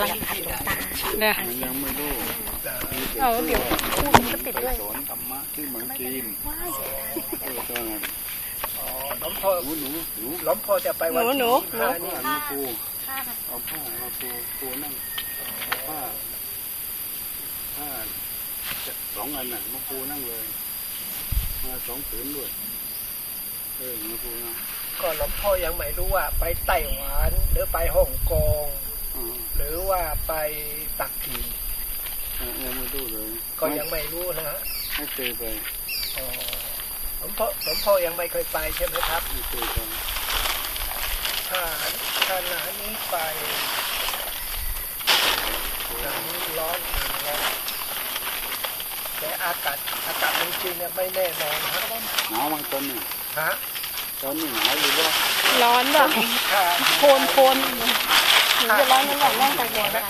อะไรเนี่ยยังไม่รู้เอาเดี๋ยวพูดมันก็ติดด้วยสอนธรรมะที่เมืองจีนเออตอนนั้นอ๋อหลวงพ่อหนูหนูหนูลวงพ่อจะไปวันหนูหนี่ผ้าหนูปูเอาผ้ามาปูปูนั่งผ้าผ้าสองอันน่ะมาปูนั่งเลยมาสองผืนด้วยเออมาปูนะก็หลวงพ่อยังไม่รู้ว่าไปไต้หวันหรือไปฮ่องกง หรือว่าไปปักกิ่งเออยังไม่รู้เลยก็ยังไม่รู้นะฮะไม่เคยไปอ๋อหลวงพ่อหลวงพ่อยังไม่เคยไปใช่ไหมครับไม่เคยไปถ้าถ้าหนานี้ไปหนานี้ร้อนหนาร้อนแต่อากาศอากาศจริงๆเนี่ยไม่แน่นอนฮะหนาวไหมตอนนี้ฮะตอนนี้หนาวอยู่ว่าร้อนแบบถ้าโคนโคน หนูจะร้อนนั่นแหละนั่งตากแดดอะ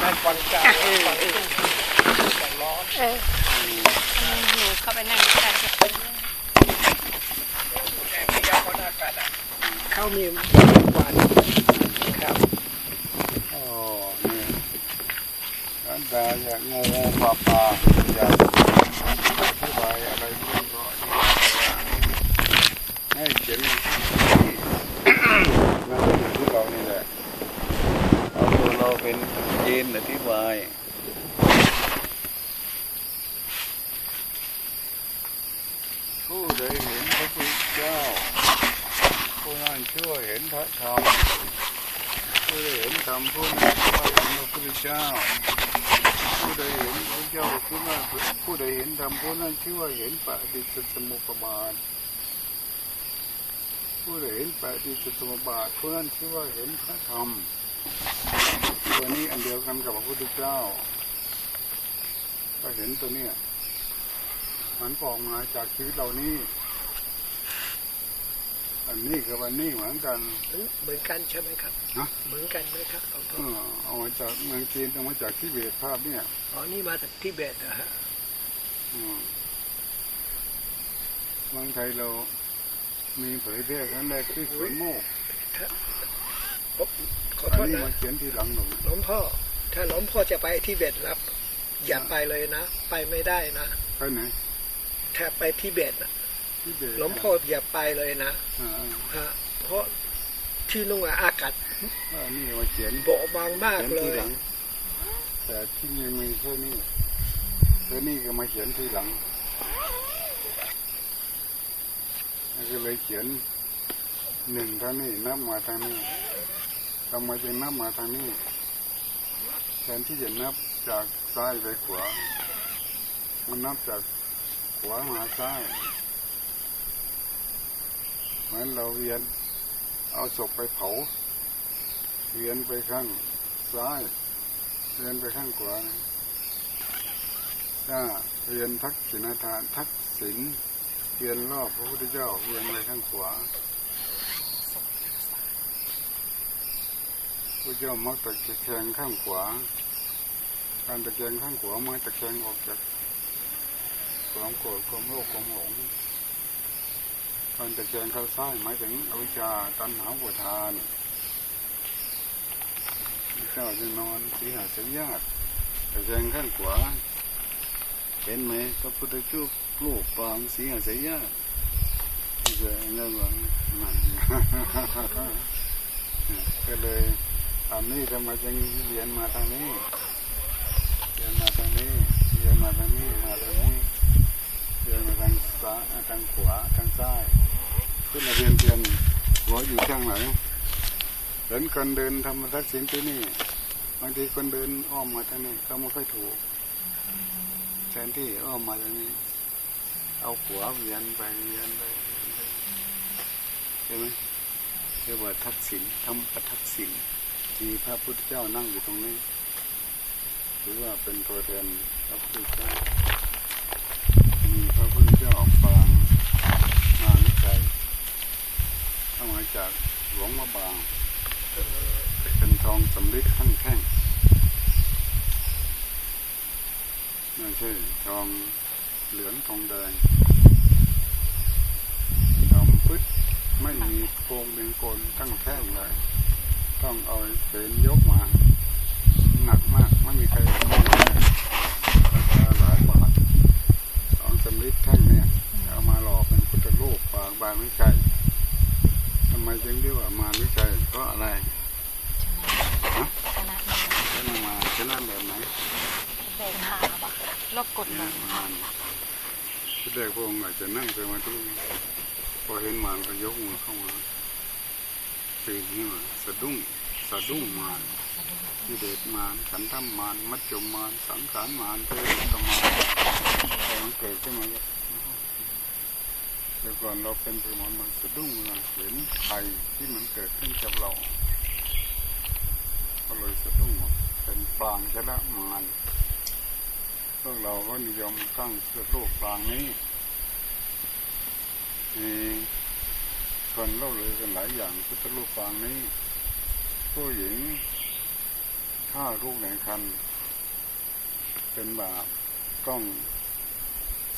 ในฟังใจฟังใจร้อนเออหนูเข้าไปนั่งใกล้แต่ยากรณ์อากาศอะเขามีวันครับอ๋อเนี่ยอันดาอยากงงปลาปลาอยากอธิบายอะไรองก็ ให้เขียนนั่นเป็นที่เรานี่แหละเอาตัวเราเป็นเยนอธิบายผู้ใดเห็นพระพุทธเจ้าผู้นั้นชื่อว่าเห็นพระธรรมผู้ใดเห็นธรรมผู้นั้นชื่อว่าเห็นพระพุทธเจ้าผู้ใดเห็นพระเจ้าผู้นั้นผู้ใดเห็นธรรมผู้นั้นชื่อว่าเห็นปฏิจจสมุปบาท ผู้ใดเห็นปฏิจจสมุปบาทผู้นั้นชื่อว่าเห็นพระธรรมตัวนี้อันเดียวกันกับพระพุทธเจ้า ก็เห็นตัวเนี้ยมันปอกมาจากชีวิตเรานี่อันนี้กับอันนี้เหมือนกัน เหมือนกันใช่ไหมครับฮะเหมือนกันไหมครับหลวงเอพ่ออเอามาจากเมืองจีนเอามาจากที่เบตภาพเนี่ยอ๋อนี่มาจากทิเบตนะฮะอืมเมืองไทยเรา มีเผยแพร่ครั้งแรกที่สวนโมกผมขออัโทนษนี้นะมาเขียนทีหลังหนูหลวงพ่อ ถ้าหลวงพ่อจะไปทิเบตรับ อย่าไปเลยนะ ไปไม่ได้นะไปไหนถ้าไปทิเบตนะที่เบตหลวงพ่ออย่าไปเลยนะอ่าฮะเพราะที่นู่นอะอากาศอ่านี่มาเขียนโบาบางมากเขียนเลทียหลังแต่ที่มีมีแค่นี้แค่นี้ก็มาเขียนทีหลัง ก็เลยเขียนหนึ่งทางนี้นับมาทางนี้ทำไมจึงนับมาทางนี้แทนที่จะนับจากซ้ายไปขวา มันนับจากขวามาซ้ายเหมือนเราเวียน เอาศพไปเผา เวียนไปข้างซ้าย เวียนไปข้างขวาถ้าเวียนทักษิณทานทักษิณ เวียนรอบพระพุทธเจ้าเวียนไปข้างขวาพระเจ้ามักตะแคงข้างขวา การตะแคงข้างขวามันตะแคงออกจากความโกรธความโลภความหลงการตะแคงข้างซ้ายหมายถึงอวิชชาตัณหาอุทานพระเจ้าจึงนอนสีหาสยาตตะแคงข้างขวา เห็นไหมพระพุทธเจ้า ลูกปางสีหาสยาตเกิดแล้วก็มันก็เลยอันนี้ทำไมจึงเรียนมาทางนี้เรียนมาทางนี้เรียนมาทางนี้มาทางนี้เรียนมาทางซ้ายทางขวาทางซ้ายขึ้นมาเรียนเรียนหัวอยู่ข้างไหนเห็นคนเดินทำทักษิณที่นี่บางทีคนเดินอ้อมมาทางนี้เขาไม่ค่อยถูกแทนที่อ้อมมาทางนี้ เอาหัวเวียนไปเวียนไปใช่ไหมเรียกว่าทักษิณทำประทักษิณที่พระพุทธเจ้านั่งอยู่ตรงนี้หรือว่าเป็นตัวแทนพระพุทธเจ้ามีพระพุทธเจ้าปางมานิกายเข้ามาจากหลวงมาบางเป็นทองสำริดขั้นแข้งไม่ใช่ทอง เหลืองทองแดงทองปึ๊ดไม่มีคมงเป็นโกนตั้งแท่งเลย ต้องเอาเป็นยกมาหนักมากไม่มีใครทำได้ราคาหลายบาทสองสำลิดแท่งเนี่ยเอามาหล่อเป็นพุทธรูปปางบานวิจัยทำไมจึงเรียกว่ามารวิจัยเพราะอะไรชนะชนะมาชนะแบบไหนเบรกขาปะรบกดหลังมาร ที่แรกพระองค์อาจจะนั่งสมาธิพอเห็นมารก็ยกมือเข้ามาปีนขึ้นมาสะดุ้งสะดุ้งมารกิเลสมารขันธมารมัจจุมารสังขารมารเทวกมารพอมันเกิดขึ้นมาก็แต่ก่อนเราเป็นพระมารมันสะดุ้งเลยเห็นภัยที่มันเกิดขึ้นกับเราก็เลยสะดุ้งเป็นปางชนะมาร พวกเราก็นิยมตั้งเพื่อโลกปางนี้มีคนเล่าเลยกันหลายอย่างพุทธรูปปางนี้ ผู้หญิงถ้าลูกในคัน เป็นบาปต้อง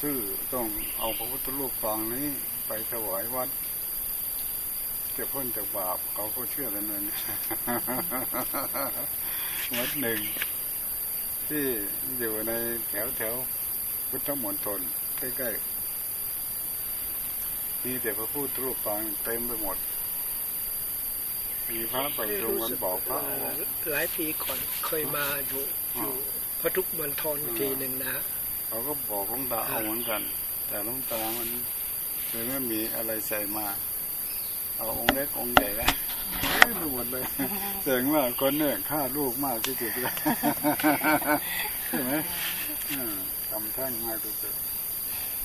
ซื้อต้องเอาพระพุทธรูปปางนี้ไปถวายวัดจะพ้นจากบาปเขาก็เชื่อแล้วนั่นวัดหนึ่ง ที่อยู่ในแถวแถวพุทธมณฑลใกล้ๆมีแต่พระพุทธรูปปางเต็มไปหมด มีพระไปตรงกันบอกพระเอาหลายปีก่อนเคยมาอยู่อยู่พระทุกมณฑลทีหนึ่งนะเขาก็บอกหลวงตาเอาเหมือนกัน แต่หลวงตามันคือไม่มีอะไรใส่มา เอาองค์เล็กองค์ใหญ่แล้วดูหมดเลยแสดงว่าคนเนี่ยฆ่าลูกมากที่สุดเลยใช่ไหมทำแท่งมากที่สุด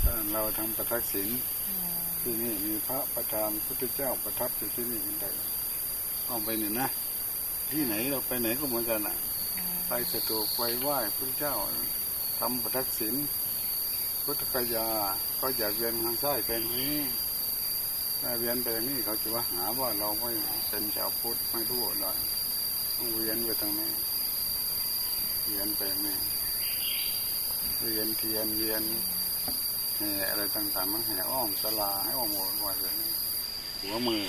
ถ้าเราทำประทักษิณที่นี่มีพระประธานพุทธเจ้าประทับอยู่ที่นี่กันได้เอาไปเนี่ยนะ ที่ไหนเราไปไหนก็เหมือนกันอะ ไปสตูไปไหว้พระเจ้าทำประทักษิณพุทธกยา ก็อย่าเวียนทางซ้ายเป็นนี้ ถ้าเวียนไปอย่างนี้เขาจะว่าหาว่าเราไม่เป็นชาวพุทธไม่รู้อะไรต้องเวียนไปทางนี้เวียนไปอย่างนี้เวียนเทียนเวียนแห่อะไรต่างๆมันแห่อ้อมสลาให้อ้อมหมดไว้เลยหัวมือ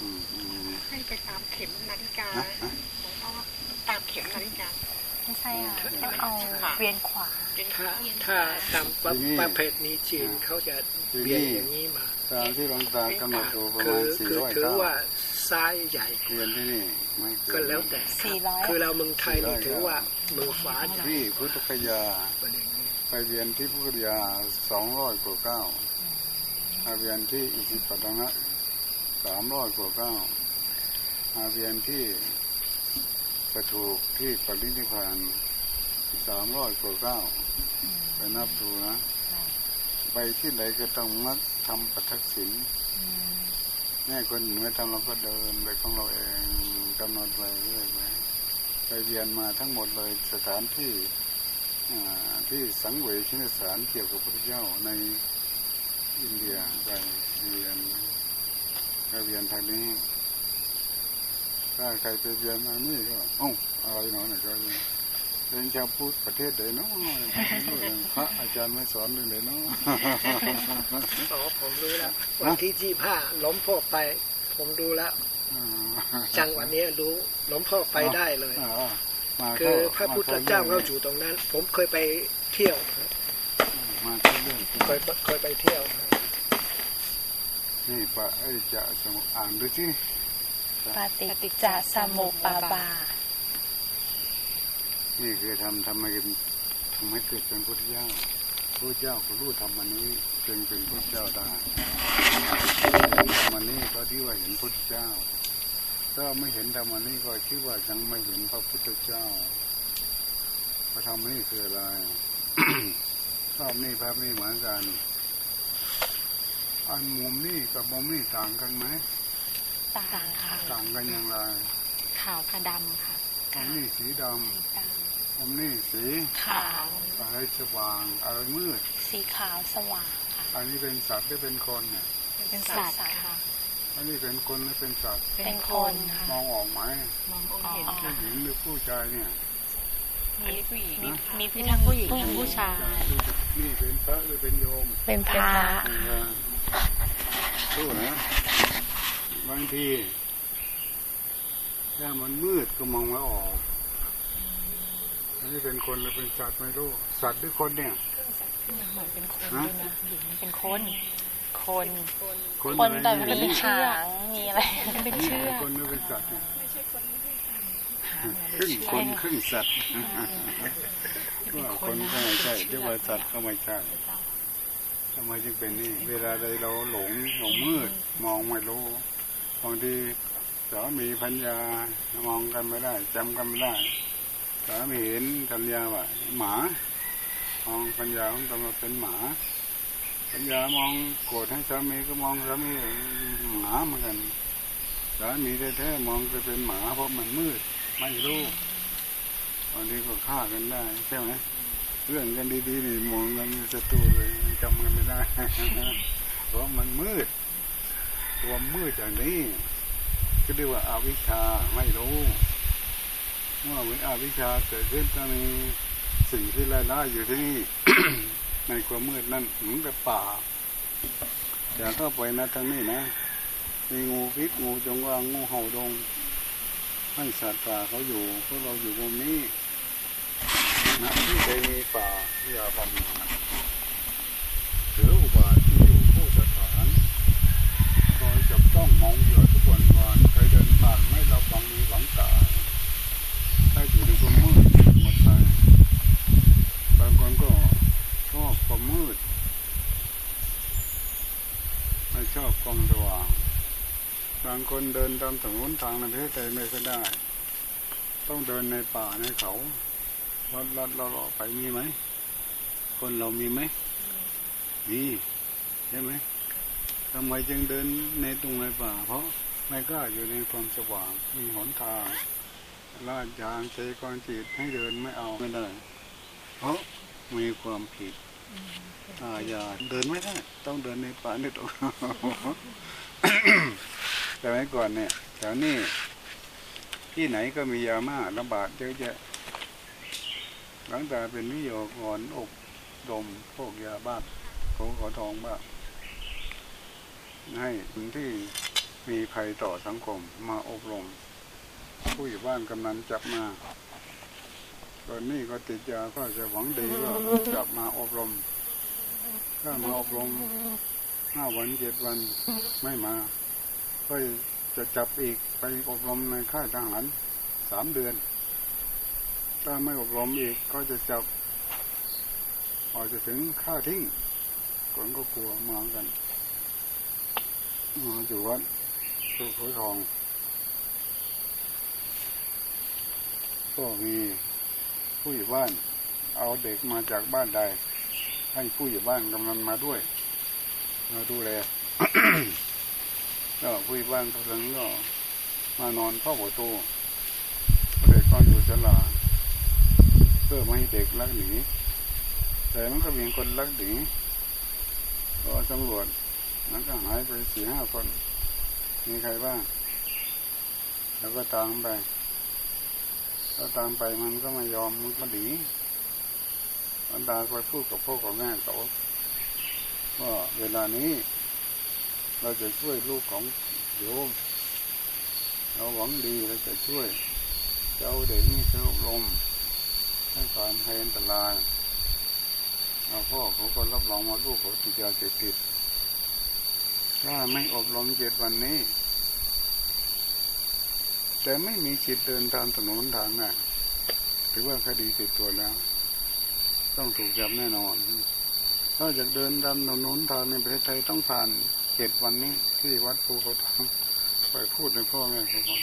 อืมอืมให้ไปตามเข็มนาฬิกาฮะฮะหลวงพ่อตามเข็มนาฬิกา ไม่ใช่อะต้องเอาเวียนขวาเป็นถ้าเวียนถ้าตามประทีนี้ประเพณีจีนเขาจะเบียนอย่างนี้มาตามที่หลวงตากำหนดดูประคืมาอณสี่คือร้อยถือเก้าว่าซ้ายใหญ่เรียนที่นี่ไม่เนก็แล้วแต่สี่ร้อยคือเราเมืองไทยนี่ถือว่ามือขวาใหญ่ที่พุทธคยาอะไรอย่างนี้ไปเรียนที่พุทธคยาสองร้อยกว่าเก้ามาเรียนที่อิสิปตนะสามร้อยกว่าเก้ามาเรียนที่ป ระถูกที่ปรินิพพานสามร้อยกว่าเก้าไปนับดูนะ ไปที่ไหนก็ต้องมักทำประทักษิณแม่คนเหนือทำเราก็เดินไปของเราเองกำหนดไปเรื่อยไปไปเรียนมาทั้งหมดเลยสถานที่ที่สังเวยชิสานเกี่ยวกับพระพุทธเจ้าในอินเดียไปเรียนไปเรียนทางนี้ ถ้าใครไปเรียนมานี่ก็เอ้าอะไรหน่อยหน่อยก็เป็นชาวพุทธประเทศใดเนาะพระอาจารย์ไม่สอนเรื่องไหนเนาะอ๋อผมรู้แล้ววันที่ยี่ห้าล้มพ่อไป ผมดูแล้วจังหวะนี้รู้ล้มพ่อไปได้เลยอ่ามาคือพเข้ระพุทธเจ้าเขาอยู่ตรงนั้น ผมเคยไปเที่ยวมาเข้าเรื่องเคยเคยไปเที่ยว นี่ปะไอ้จะสมุอ่านดูสิ ปฏิจจสมุปบาทนี่คือทำทำให้เกิดทำให้เกิดเป็นพุทธเจ้าพระเจ้าก็รู้ธรรมันนี้จึงเป็นพุทธเจ้าได้ธรรมันนี้ก็ที่ว่าเห็นพุทธเจ้า ถ้าไม่เห็นธรรมันนี้ก็คิดว่ายังไม่เห็นพระพุทธเจ้า พระธรรมนี้คืออะไรภาพนี้ภาพนี้เหมือนกัน อันมุมนี้กับมุมนี้ต่างกันไหม ต่างค่ะต่างกันอย่างไรขาวกับดำค่ะมุมนี้สีดำมุมนี้สีขาวอะไรสว่างอะไรมืด สีขาวสว่างค่ะ อันนี้เป็นสัตว์หรือเป็นคนเนี่ยเป็นสัตว์ค่ะอันนี้เป็นคนหรือเป็นสัตว์ เป็นคนค่ะมองออกไหมมองออกผู้หญิงหรือผู้ชายเนี่ยมีผู้หญิงมีมีทั้งผู้หญิงทั้งผู้ชายนี่เป็นพระหรือเป็นโยม เป็นพระรู้นะ บางทีถ้ามันมืดก็มองไม่ออก อันนี้เป็นคนหรือเป็นสัตว์ไม่รู้ สัตว์หรือคนเนี่ยเหมือนเป็นคนด้วยนะหญิงเป็นคน คน คนคนอะไรแต่เนี่ยมีหางมีอะไร เป็นนี่เชือกคนหรือเป็นสัตว์เนี่ยหางครึ่งคนคเชือกรึ่งสัตว์ว่าคนก็ไม่ใช่เรียกว่าสัตว์ก็ไม่ใช่ทำไมจึงเป็นนี่ เวลาใดเราหลงหลงมืด มองไม่รู้ บางทีสามีพัญญามองกันไม่ได้จำกันไม่ได้สามีเห็นพัญญาว่าหมามองพัญญาของตำรวจเป็นหมาพัญญามองโกรธให้สามีก็มองสามีหมาเหมือนกันสามีแท้ๆมองจะเป็นหมาเพราะมันมืดไม่รู้บางทีก็ฆ่ากันได้ใช่ไหมเรื่องกันดีๆนี่มองกันศัตรูเลยจำกันไม่ได้เพราะมันมืด ตัวมืดอย่างนี้ก็เรียกว่าอาวิชชาไม่รู้เมื่อมีอาวิชชาเกิดขึ้นจะมีสิ่งที่ไร้ล่าอยู่ที่นี่ในความมืดนั่นเหมือนกับป่าอย่าเข้าไปนะทางนี้นะมีงูพิษงูจงอางงูเห่าดงให้สัตว์ป่าเขาอยู่พวกเราอยู่มุมนี้นะที่ใดมีป่าอย่าทำนะถืออุบาทที่อยู่ผู้สถานคอยจับต้อง มองอยู่ทุกวันวันใครเดินผ่านไม่ระวังมีหวังตายถ้าอยู่ในความมืดหมดไปบางคนก็ชอบความมืด ไม่ชอบความสว่างบางคนเดินตามถนนทางในประเทศไทยไม่ก็ได้ ต้องเดินในป่าในเขาลัดลัดเราไปมีไหม คนเรามีไหมมีใช่ไหม ทำไมจึงเดินในตรงในป่า เพราะไม่กล้าอยู่ในความสว่างมีหนทางลาดยางเจกรจิตให้เดินไม่เอาไม่ได้ เพราะมีความผิดอาญาเดินไม่ได้ ต้องเดินในป่าในตรงแต่เมื่อก่อนเนี่ยแถวนี้ที่ไหนก็มียามาระบาดเยอะแยะ หลังจากเป็นวิโยกอ่อนอบดมพวกยาบ้าเขาขอทองบ้าง ให้คนที่มีภัยต่อสังคมมาอบรม ผู้อยู่บ้านกำนันจับมาตอนนี้ก็ติดยาก็จะหวังดีก็จับมาอบรม ถ้ามาอบรมห้าวันเจ็ดวันไม่มาก็จะจับอีกไปอบรมในค่ายทหารสามเดือน ถ้าไม่อบรมอีกก็จะจับพอจะถึงค่าทิ้งคนก็กลัวมากัน อยู่วัดตัวเขทอง ก็มีผู้อยู่บ้าน เอาเด็กมาจากบ้านใด ให้ผู้อยู่บ้านกำนันมาด้วย มาดูแลก็ผู้อยู่บ้านก็ถึงก็มานอนเข้าประตูเด็กก็อยู่ศาลาเพื่อไม่ให้เด็กลักหนีแต่มันก็มีคนลักหนีก็ตำรวจ มันก็หายไปสี่ห้าคน มีใครบ้างแล้วก็ตามไปก็ตามไปมันก็ไม่ยอมมันก็หนีอันดาไปพูดกับพ่อกับแม่เขาว่าเวลานี้ เราจะช่วยลูกของโยมเราหวังดีเราจะช่วยเจ้าเด็กนี่เจ้าลมให้ผ่านภัยอันตรายเอาพ่อเขาก็รับรองว่าลูกเขาติดยาเสพติด ถ้าไม่อบรมเจ็ดวันนี้ แต่ไม่มีจิตเดินตามถนนทางน่ะถือว่าคดีติดตัวแล้ว ต้องถูกจับแน่นอน ถ้าอยากเดินตามถนนทางในประเทศไทยต้องผ่านเจ็ดวันนี้ ที่วัดภูเขาทองไปพูดในพ่อแม่เขาก่อน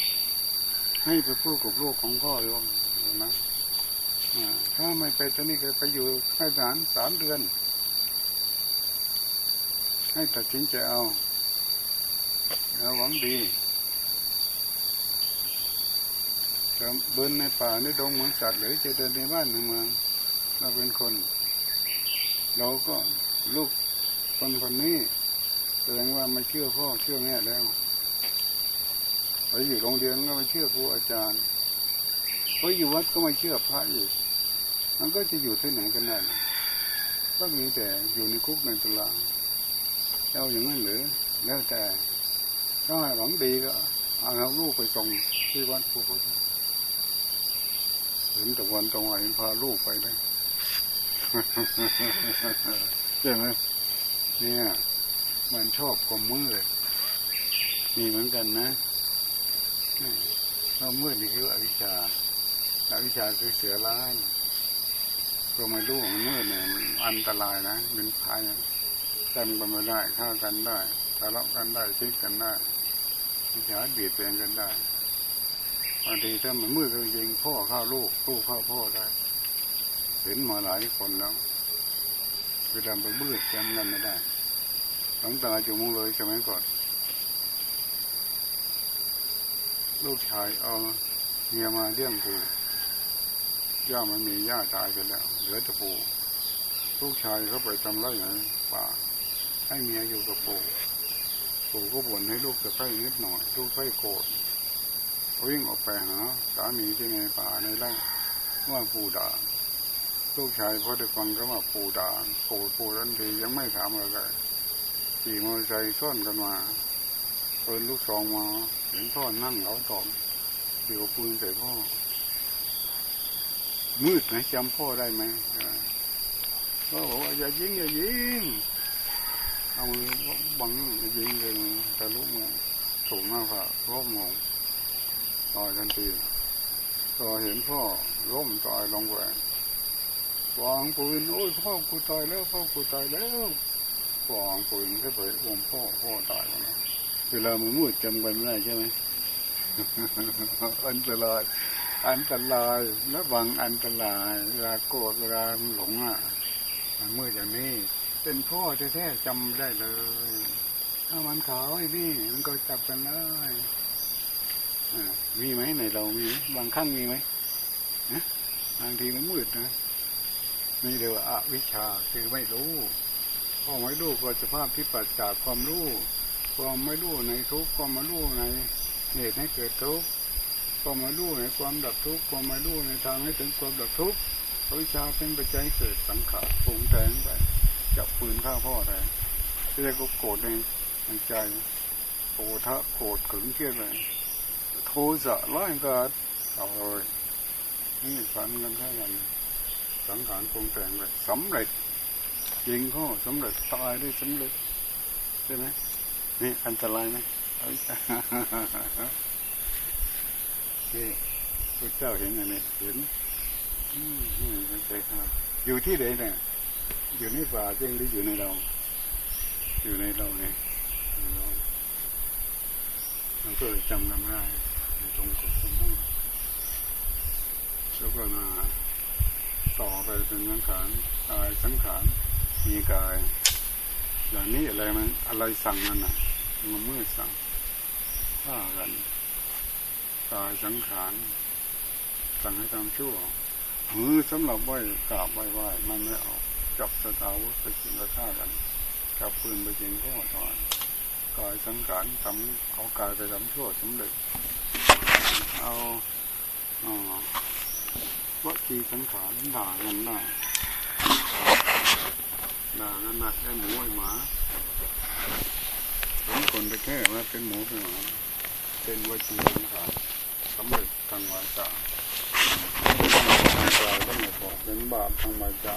ให้ไปพูดกับลูกของพ่อโยมนะถ้าไม่ไปตอนนี้ก็ไปอยู่ค่ายทหารสามเดือน ให้ตัดสินใจเอาเราหวังดีจะเดินในป่าในดงเหมือนสัตว์หรือจะเดินในบ้านในเมืองเราเป็นคน เราก็ลูกคนคนนี้แสดงว่าไม่เชื่อพ่อเชื่อแม่แล้วไปอยู่โรงเรียนก็ไม่เชื่อครูอาจารย์ไปอยู่วัดก็ไม่เชื่อพระอีกมันก็จะอยู่ที่ไหนกันแน่ก็มีแต่อยู่ในคุกในตารา เอาอย่างนั้นหรือ แล้วแต่ถ้าหวังดีก็เอาลูกไปส่งที่วัดภูพุทธเห็นตะวันตรงไหนพาลูกไปได้ใช่ไหมเนี่ย มันชอบความมืดมีเหมือนกันนะเรามืดนี่คืออวิชชาอวิชชาคือเสือร้ายตัวไม่รู้มันมืดเนี่ยอันตรายนะเป็นภัย กันกันไม่ได้ฆ่ากันได้ทะเลาะกันได้ชิดกันได้วิชาเบียดเบียนกันได้บางทีถ้ามันมืดจริงพ่อข้าลูกลูกข้าพ่อได้ เห็นมาหลายคนแล้วคือดำไปมืดจำกันไม่ได้หลังตาจุมงเลยสมัยก่อน ลูกชายเอาเมียมาเลี้ยงปูย่ามันมีย่าตายไปแล้ว เหลือแต่ปูลูกชายเขาไปทำไรไหนป่า ให้เมียอยู่กับปู่ปู่ก็บ่นให้ลูกจะใกล้นิดหน่อย ลูกใกล้โกรธวิ่งออกไปหาสามีที่ในป่าในไร่ว่าปู่ด่าลูกชายพอได้ฟังก็ว่าปู่ด่าปู่ปู่ทันทียังไม่ถามอะไรขี่มอเตอร์ไซค์ซ่อนกันมาเปิดลูกซองมาเห็นพ่อนั่งเหลาตอมเดี๋ยวปืนใส่พ่อ มืดไหมจำพ่อได้ไหมก็บอกว่าอย่ายิงอย่ายิง เอามือบังยิงเลยทะลุมองถูกหน้าผากรบมองตายทันทีก็เห็นพ่อล้มตายลงไปวนวางปืนโอ้ยพ่อกูตายแล้วพ่อกูตายแล้ววางปืนขึ้ไปวงพ่อพ่อตายแล้วเวลามือมืดจำกันไม่ได้ใช่ไหมอันตรายอันตรายและบางอันตรายเวลาโกรธเวลาหลงอะมันมืดอย่างนี้ เป็นพ่อแท้ๆจำได้เลย ถ้ามันขาวไอ้นี่มันก็จับกันได้มีไหมในเรามีบางครั้งมีไหมบางทีมันมืดนะมีเดียวอวิชชาคือไม่รู้พอไม่รู้ก็สภาพที่ปัจจากความรู้ความไม่รู้ในทุกความไม่รู้ในเหตุให้เกิดทุกความไม่รู้ในความดับทุกความไม่รู้ในทางให้ถึงความดับทุกวิชาเป็นปัจจัยเกิดสังขารปรุงแต่งไป จับปืนฆ่าพ่อได้ที่ได้ก็โกรธในใจโกรธโกรธขึงเชื่อเลยโทสะร้ายกาดเอาเลยนี่ฝันกันแค่กันสังขารปรุงแต่งไปสำเร็จยิงพ่อสำเร็จตายได้สำเร็จใช่ไหมนี่อันตรายไหมนี่พระเจ้าเห็นอันนี้เห็นอืมเป็นใจครับอยู่ที่ไหนเนี่ย อยู่ในป่าจริงหรืออยู่ในเรา อยู่ในเราเนี่ยมันก็จำกันได้ตรงกับตรงนั้นแล้วก็มาต่อไปเป็นสังขารกายสังขารมีกาย อย่างนี้อะไรมันอะไรสั่งมันอะมันมืดสั่งฆ่ากันกายสังขารสั่งให้ทำชั่วมือสำหรับไหวกราบไหวไหวมันไม่ออก จับสถาวุธไปกินระฆ่ากันจับปืนไปยิงพ่อตอนกายสังขารทำเอากายไปทำชั่วสำเร็จ เอาอ๋อวัจีสังขารด่ากันได้ด่ากันหนักไอ้หมูไอหมาเห็นคนไปแค่ว่าเป็นหมูเป็นหมาเป็นวัจีสังขารสำเร็จทางวาจาทางกายก็ไม่พอเป็นบาปทางวาจา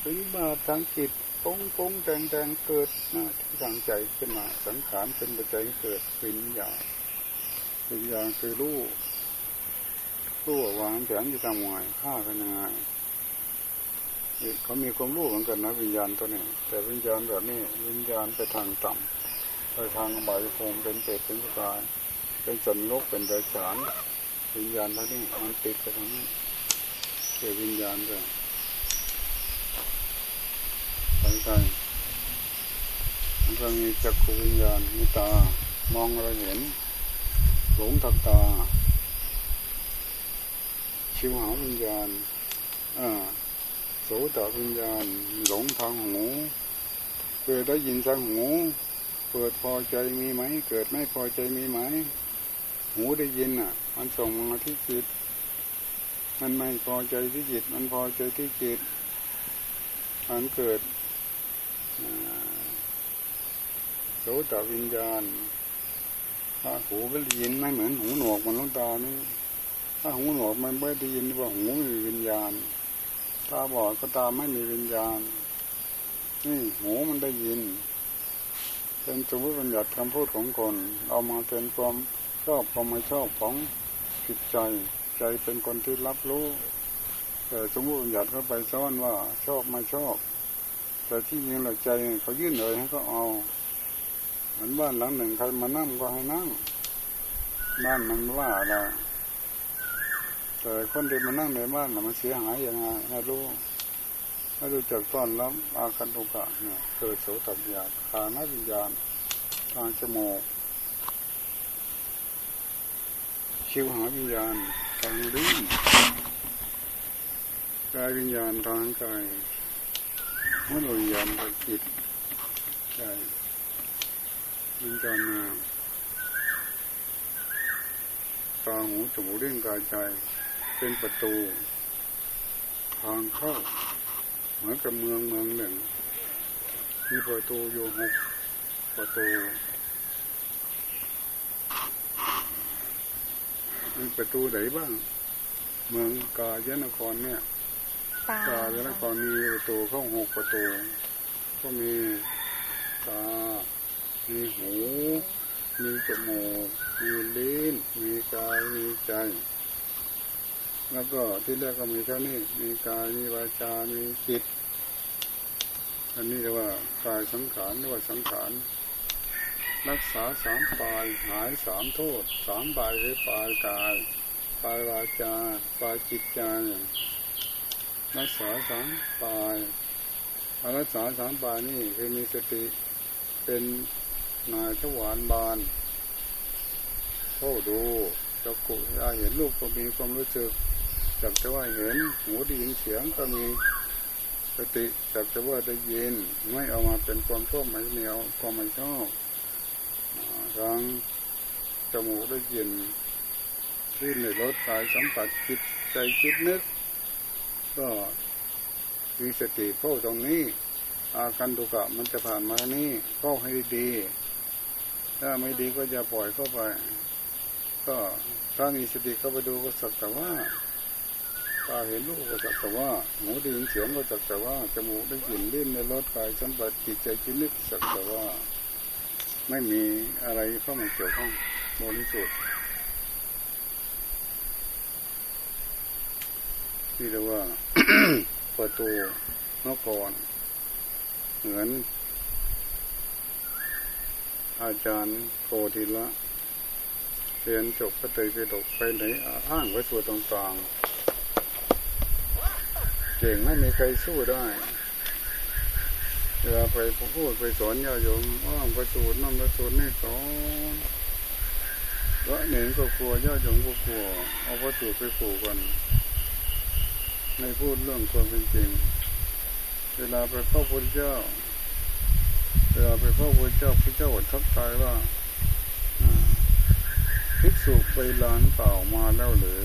เป็นบาทางจิตปงปงแต่งแต่งเกิดหน้าที่ทางใจขึ้นมา สังขารเป็นปัจจัยเกิดเป็นอย่างเป็นอย่างคือรู้รู้วางแผนจะทำไงฆ่ากันยังไงเขามีความรู้เหมือนกันนะวิญญาณตัวนี้ แต่วิญญาณแบบนี้วิญญาณไปทางต่ำไปทางอบายภูมิเป็นเปรตเป็นกายเป็นสันโลกเป็นเดรัจฉานวิญญาณท่านี้มันติดไปทางนี้เกิดวิญญาณเลย ไปไกลมันก็มีจักรวิญญาณมีตามองเราเห็น หลงทางตา ชิวหาวิญญาณอ่าโสตวิญญาณหลงทางหูเกิดได้ยินทางหู เปิดพอใจมีไหม เกิดไม่พอใจมีไหม หูได้ยินอะ มันส่งมาที่จิต มันไม่พอใจที่จิต มันพอใจที่จิตมันเกิด เตวิญญาณถ้าหูไม่ได้ยินไม่เหมือนหูหนวกมันลุงตานี่ ถ้าหูหนวกมันไม่ได้ยินว่าหูมีวิญญาณ ตาบอดก็ตาไม่มีวิญญาณ นี่หูมันได้ยิน เป็นสมมติบัญญัติคำพูดของคน เอามาเป็นความชอบความไม่ชอบของจิตใจ ใจเป็นคนที่รับรู้ แต่สมมติบัญญัติเข้าไปซ้อนว่าชอบไม่ชอบ แต่ที่จริงเราใจเขายื่นเลยให้เขาเอาเหมือนบ้านหลังหนึ่งใครมานั่งก็ให้นั่งบ้านมันว่าเราแต่คนที่มานั่งในบ้านมันเสียหายยังไงไม่รู้ไม่รู้จักต้อนรับอาคันตุกะเนี่ยเกิดโสตวิญญาณขานวิญญาณทางจมูกชิวหาวิญญาณทางลิ้นกายวิญญาณทางกาย มโนวิญญาณทางจิตใจวิญญาณมาตาหูจมูกเล่นกายใจ เป็นประตู ทางเข้า เหมือนกับเมืองเมืองหนึ่ง มีประตูอยู่หกประตูมีประตูไหนบ้าง เมืองกาญนครเนี่ย ตากาญนครมีประตูเข้าหกประตู ก็มีตา มีหู มีจมูก มีลิ้น มีกาย มีใจ แล้วก็ที่แรกก็มีแค่นี้ มีกาย มีวาจา มีจิต อันนี้เรียกว่ากายสังขารเรียกว่าสังขาร รักษาสามปลายหายสามโทษ สามปลายคือปลายกายปลายวาจาปลายจิตใจ รักษาสามปลายอารักษาสามปลายนี่คือมีสติเป็นนายทวารบานโอ้าดูจักกุอาเห็นรูปก็มีความรู้สึกจับจะว่าเห็นหูได้ยินเสียงก็มีสติจับจะว่าได้ยินไม่เอามาเป็นความชอบไม่เหนียวความไม่ชอบทางจมูกได้ยินที่ในรถกายสัมผัสจิตใจคิดนึก ก็มีสติเฝ้าตรงนี้ อาการตุกะมันจะผ่านมาทางนี้เฝ้าให้ดีถ้าไม่ดีก็จะปล่อยเข้าไป ก็ถ้ามีสติเข้าไปดูก็สักแต่ว่าตาเห็นรูปก็สักแต่ว่าหูได้ยินเสียงก็สักแต่ว่าจมูกได้กลิ่นลิ้นในรสกายสัมผัสจิตใจคิดนึกสักแต่ว่า ไม่มีอะไรเข้ามาเกี่ยวข้องบริสุทธิ์ ที่เรียกว่าประตูนครเหมือน อาจารย์โกธิละเรียนจบพระไตรปิฎกไปไหนอ้างไว้ตัวต่างๆเก่งไม่มีใครสู้ได้เวลาไปพูดไปสอนญาโยมอ้างประสูตรนั่นประสูตรนี่สอนพระเนรก็กลัวญาโยมก็กลัวเอาประสูตรไปขู่กัน ไม่พูดเรื่องความเป็นจริง เวลาไปเข้าพระเจ้า เวลาไปเข้าพระเจ้าพระเจ้าอดทักทายว่าภิกษุไปลานเปล่ามาแล้วหรือ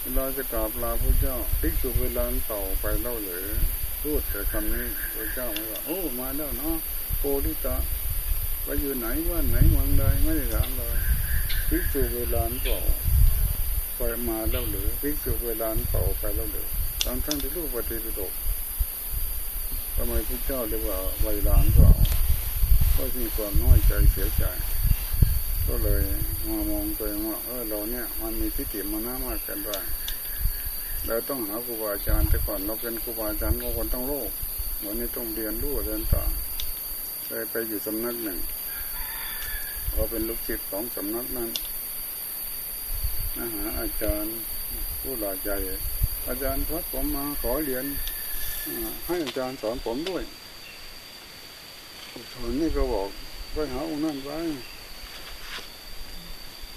เวลาจะกราบลาพระเจ้าภิกษุไปลานเปล่าไปแล้วหรือพูดแต่คำนี้พระเจ้าไม่ว่าโอ้มาแล้วเนาะโกริตะไปอยู่ไหนว่าไหนเมืองใดไม่ได้ถามเลยภิกษุไปลานเปล่า ไปมาแล้วหรือภิกษุเวลาเป่าไปแล้วหรือทั้งทั้งที่ลูกปฏิปิฎกทำไมพระเจ้าเรียกว่าไวลานเปล่าก็มีความน้อยใจเสียใจ ก็เลยมามองตัวเองว่าเออเราเนี่ย มันมีทิฏฐิมานะมากกินไปเราต้องหาครูบาอาจารย์แต่ก่อนเราเป็นครูบาอาจารย์เราคนต้องโลกวันนี้ต้องเรียนรู้เรียนต่อไปไปอยู่สำนักหนึ่งเราเป็นลูกศิษย์ของสำนักนั้น นะฮะอาจารย์ผู้หลักใจ อาจารย์ครับผมมาขอเรียนให้อาจารย์สอนผมด้วยสอนนี่ก็บอกไปหาองค์นั่นไป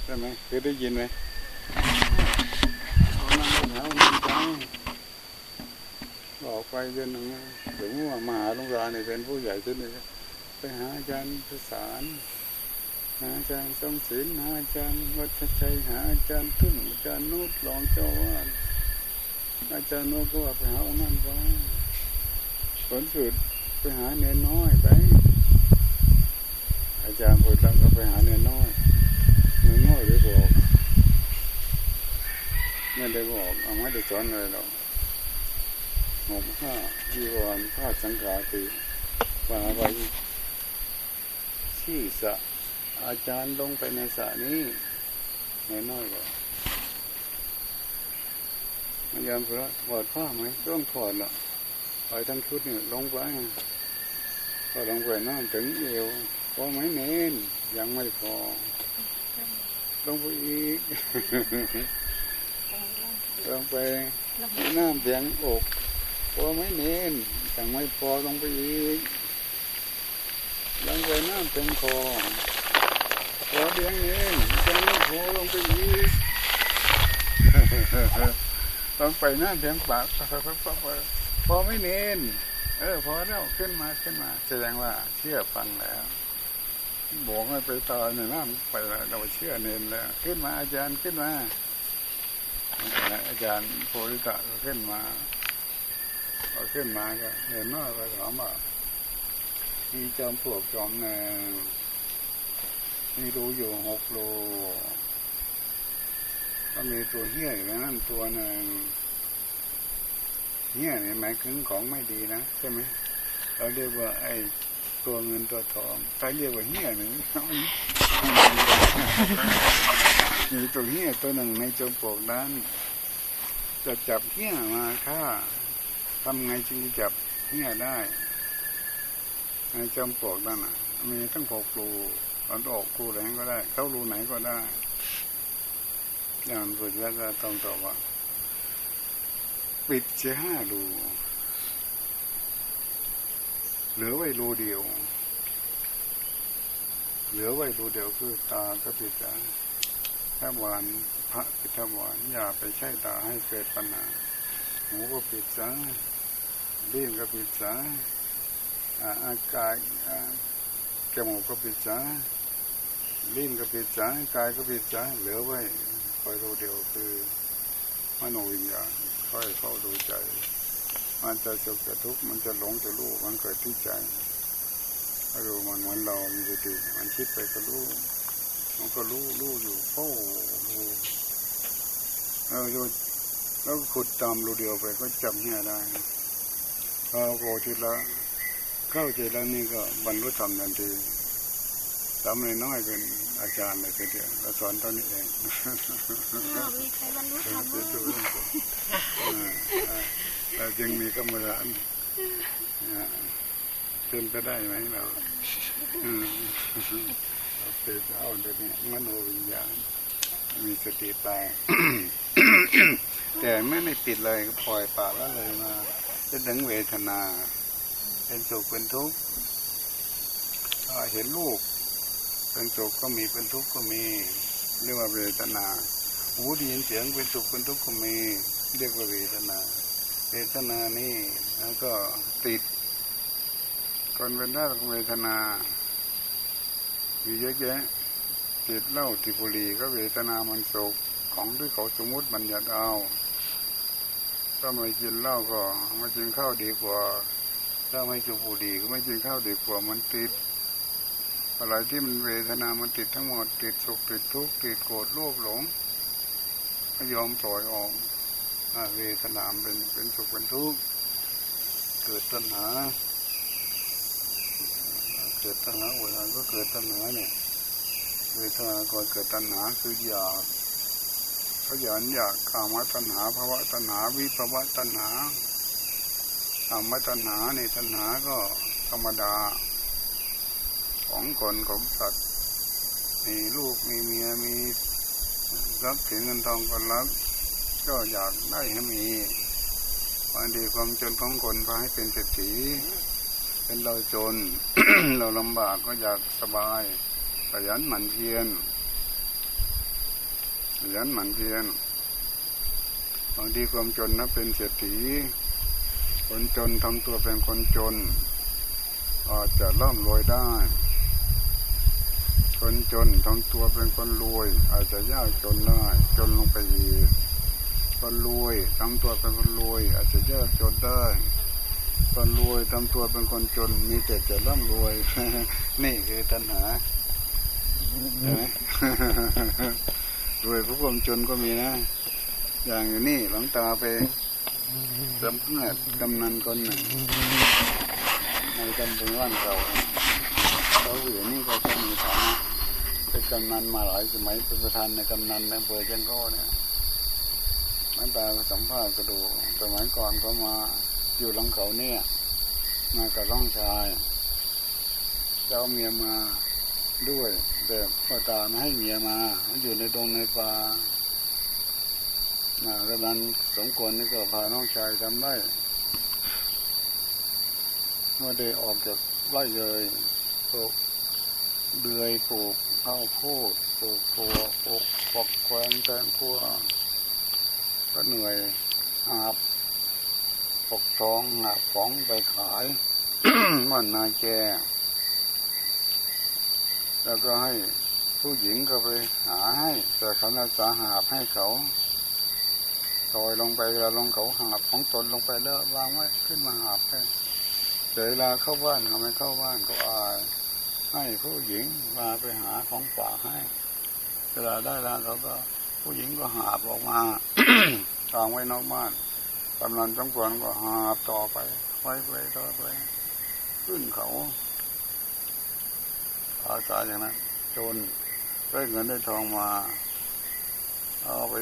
ใช่ไหมเคยได้ยินไหมเอานั่นไปหาองค์นั่นไปบอกไปเดินหนึ่งถึงว่ามาหาลวงตาเนี่ยเป็นผู้ใหญ่ที่นี่ไปหาอาจารย์ประสานาอาจารย์ทรงศิลหาอาจารย์วัชชัยหาอาจารย์ทุ่นอาจารย์นุชรองเจ้าว่าอาจารย์นุชก็ว่าไปหาองค์นั่นไปผลสุดไปหาเนนน้อยไป อาจารย์พูดแล้วก็ไปหาเนน้อยเนน้อยได้บอกไม่ได้บอก เอาไม่ได้สอนอะไรหรอกห่มผ้าจีวรผ้าสังฆาติปาไว้ที่สะ อาจารย์ลงไปในสระนี้เนื้อน้อยก็พยายามพระถอดผ้าไหมต้องถอดละไปทั้งชุดนี่ลงไปพอลงไปน้ำถึงเอวพอไหมเน้นยังไม่พอลงไปอีกลงไปน้ำเสียงอกพอไหมเน้นยังไม่พอลงไปอีกลงไปน้ำเต็มคอ พอเดียงเน้นยังไม่พอลงไปอีกลงไปหน้ำเสียงปากพอไม่เน้นเออพอแล้วขึ้นมาขึ้นมา แสดงว่าเชื่อฟังแล้วบอกให้ไปต่อในน้ำไปแล้วเราเชื่อเน้นแล้ว ขึ้นมาอาจารย์ขึ้นมาอาจารย์โพธิตะก็ขึ้นมาพอขึ้นมาก็เห็นว่าก็ถามว่ามีจอมปลวกจอมหนึ่ง มีรูอยู่หกรูก็มีตัวเหี้ยอยู่ในนั้นตัวหนึ่งเหี้ยนี่หมายถึงของไม่ดีนะใช่ไหมเราเรียกว่า ไอ้ตัวเงินตัวทองถ้าเรียกว่าเหี้ยหนึ่งมีตัวเหี้ยตัวหนึ่งในจมปลวกนั้น จะจับเหี้ยมาฆ่าทำไงจึงจะจับเหี้ยได้ ในจมปลวกนั่นอะ มีตั้งหกรู มันออกรูไหนก็ได้ เข้ารูไหนก็ได้อย่างสุดแล้วก็ต้องตอบว่า ปิดเสียห้ารูเหลือไว้รูเดียว เหลือไว้รูเดียวคือตาก็ปิดตาถ้าหวานพระปิดถ้าหวานอย่าไปใช้ตาให้เกิดปัญหาหูก็ปิดซะลิ้นก็ปิดซะอากาศ จมูกก็ปิดซะลิ้นก็ปิดซะกายก็ปิดซะเหลือไว้คอยรูเดียวคือมโนวิญญาณค่อยเข้าดูใจ มันจะสุขจะทุกข์มันจะหลงจะรู้มันเกิดที่ใจถ้ารู้มันเหมือนเรามีสติมันคิดไปก็รู้มันก็รู้รู้อยู่โอ้รู้เราอยู่แล้วขุดตามรูเดียวไปก็จำแง่ยได้พอโกทีละ เข้าใจแล้วนี่ก็บรรลุธรรมทันทีทำน้อยเป็นอาจารย์เลยทีเดียวเราสอนตอนนี้เองมีใครบรรลุธรรมเราจึงมีกรรมฐานเป็นไปได้ไหมเราเราเป็นเอาเดี๋ยวนี้มโนวิญญาณมีสติไปแต่ไม่ไม่ปิดเลยก็ปล่อยปากแล้วเลยมาจะถึงเวทนา เป็นสุขเป็นทุกข์เห็นลูกเป็นสุขก็มีเป็นทุกข์ก็มี เรียกว่าเวทนาหูได้ยินเสียงเป็นสุขเป็นทุกข์ก็มีเรียกว่าเวทนา เวทนานี่แล้วก็ติดคนเป็นได้เวทนามีเยอะแยะติดเหล้าติบุรีก็เวทนามันสุขของที่เขาสมมติบัญญัติเอาถ้าไม่กินเหล้าก็ไม่กินข้าวดีกว่า ถ้าไม่สูบบุหรี่ก็ไม่กินข้าวดีกว่ามันติด อะไรที่มันเวทนามันติดทั้งหมดติดสุขติดทุกข์ติดโกรธโลภหลงไม่ยอมปล่อยออกเวทนาเป็นเป็นสุขเป็นทุกข์เกิดตัณหา เกิดตัณหาเวลาก็เกิดตัณหาเนี่ยเวทนาก่อนเกิดตัณหาคืออยากขยันอยากกามตัณหาภาวะตัณหาวิภาวะตัณหา กามตัณหาในตัณหาก็ธรรมดา ของคนของสัตว์ มีลูกมีเมียมีรับถึงเงินทองก็รับก็อยากได้ให้มีความดีความจนของคนก็ให้เป็นเศรษฐีเป็นเราจน เราลำบากก็อยากสบายขยันหมั่นเพียรขยันหมั่นเพียรบางทีความจนนะเป็นเศรษฐี คนจนทำตัวเป็นคนจน อาจจะร่ำรวยได้ คนจนทำตัวเป็นคนรวย อาจจะยากจนได้ จนลงไปอีกคนรวยทำตัวเป็นคนรวย อาจจะยากจนได้คนรวยทำตัวเป็นคนจน มีแต่จะร่ำรวย นี่คือตัณหาใช่ไหมรวยเพราะความจนก็มีนะ อย่างอยู่นี่หลวงตาไป สัมภาษณ์กำนันคนหนึ่งในตำบลว่านเก่าเขาอยู่นี่ก็จะมีฐานะเป็นกำนันมาหลายสมัยเป็นประธานในกำนันในเภอเชียงก้เนี่ยหลวงตาสัมภาษณ์ก็ดูสมัยก่อนก็มาอยู่หลังเขาเนี่ย มากับร่องชายเจ้าเมียมาด้วยแต่พ่อตาไม่ให้เมียมาอยู่ในตรงในป่า กำนันสมควรนี่ก็พาน้องชายทำได้เมื่อได้ออกจากไร่เลยปลูกเดือยปลูกข้าวโพดปลูกถั่วปลูกปักแขวนแตงกัวก็เหนื่อยหาบปกท้องหาบของไปขายมันนาแกแล้วก็ให้ผู้หญิงก็ไปหาให้แต่เขาจะสาหาบให้เขา ลอยลงไปเวลาลงเขาหาบของตนลงไปแล้ววางไว้ขึ้นมาหาบให้เวลาเข้าบ้านเขาไม่เข้าบ้านก็อายให้ผู้หญิงมาไปหาของฝากให้เวลาได้แล้วเขาก็ ผู้หญิงก็หาบออกมาวางไว้นอกบ้านกำนันจงกวนก็หาบต่อไป ไว้ไปต่อไป ขึ้นเขาอาสาอย่างนั้นจนได้เงินได้ทองมา เอาไป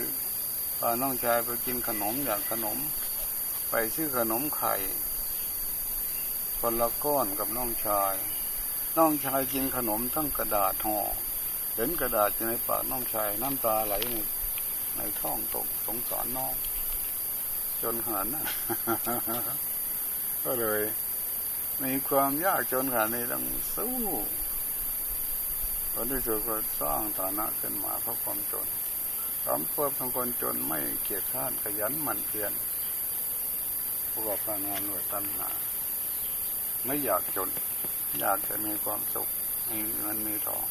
พาน้องชายไปกินขนมอยางขนม ไปซื้อขนมไข่คนละก้อนกับน้องชาย น้องชายกินขนมทั้งกระดาษห่อเห็นกระดาษอยู่ในปากน้องชายน้ำตาไหลในในท้องตกสงสารน้อง จนขนาดนั้นก็เลย มีความยากจนขนาดนี้ต้องสู้ตอนที่สุดก็สร้างฐานะขึ้นมาเพราะความจน ทำเพื่อเป็นคนจนไม่เกียจข้านขยันหมั่นเพียรประกอบการงานด้วยตัณหา ไม่อยากจน อยากจะมีความสุขมีเงินมีทอง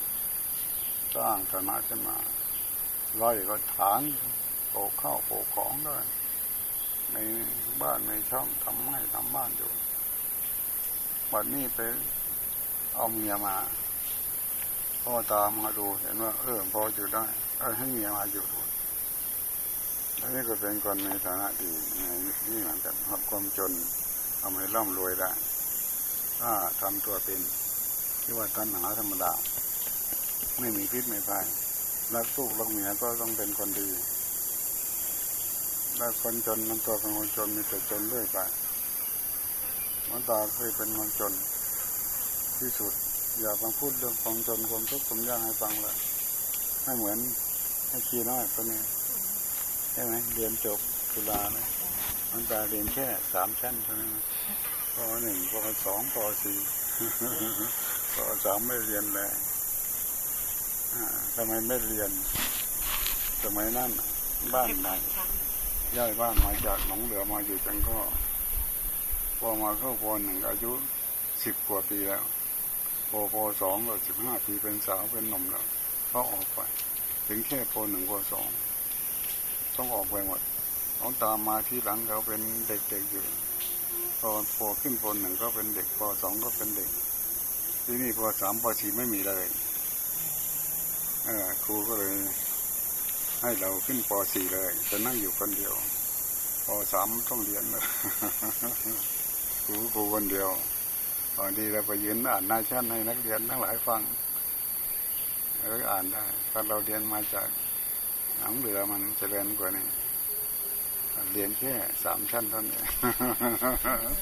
สร้างฐานะขึ้นมาร้อยก็ฐานปลูกข้าวปลูกของได้ในบ้านในช่องทำไม้ทำบ้านอยู่บัดนี้ไปเอาเมียมาพ่อตามมาดูเห็นว่า เออพออยู่ได้ ให้เมียมาอยู่ด้วยอันนี้ก็เป็นคนในฐานะดีในนี่เหมือนกันเพราะความจนทำให้ร่ำรวยได้ถ้าทำตัวเป็นที่ว่าตัณหาธรรมดา ไม่มีพิษไม่ภัยรักลูกรักเมียก็ต้องเป็นคนดีแล้วคนจนนำตัวเป็นคนจนมีแต่จนเรื่อยไปหลวงตาเคยเป็นคนจน ที่สุด อย่าฟังพูดเรื่องความจนความทุกข์ความยากให้ฟังเลยให้เหมือน ให้คีน้อยคนนี้ใช่ไหมเรียนจบจุฬานะหลวงตาเรียนแค่สามชั้นเท่านั้นปหนึ่งปสองปสี่ปสามไม่เรียนเลยอ่าทำไมไม่เรียนสมัยนั้นน่ะบ้านไหนย้ายบ้านมาจากหนองเหลือมาอยู่จังก็ พอมาเข้าปหนึ่งอายุสิบกว่าปีแล้วพอปสองก็สิบห้าปีเป็นสาวเป็นหนุ่มแล้ว ก็ออกไป ถึงแค่ปหนึ่งปสองต้องออกไปหมดต้องตามมาที่หลังเขาเป็นเด็กๆอยู่พอพอขึ้นปหนึ่งก็เป็นเด็กปสองก็เป็นเด็ก ที่นี่ปสามปสี่ไม่มีเลยเออครูก็เลย ให้เราขึ้นป .4 เลยจะนั่งอยู่คนเดียวป .3 ต้องเรียนเลยครูครูคนเดียวบางทีเราไปยืนอ่านหน้าชั้นให้นักเรียนทั้งหลายฟัง แล้วอ่านได้ถ้าเราเรียนมาจากหนังเรือมันจะเรียนกว่านี้เรียนแค่สามชั้นเท่านี้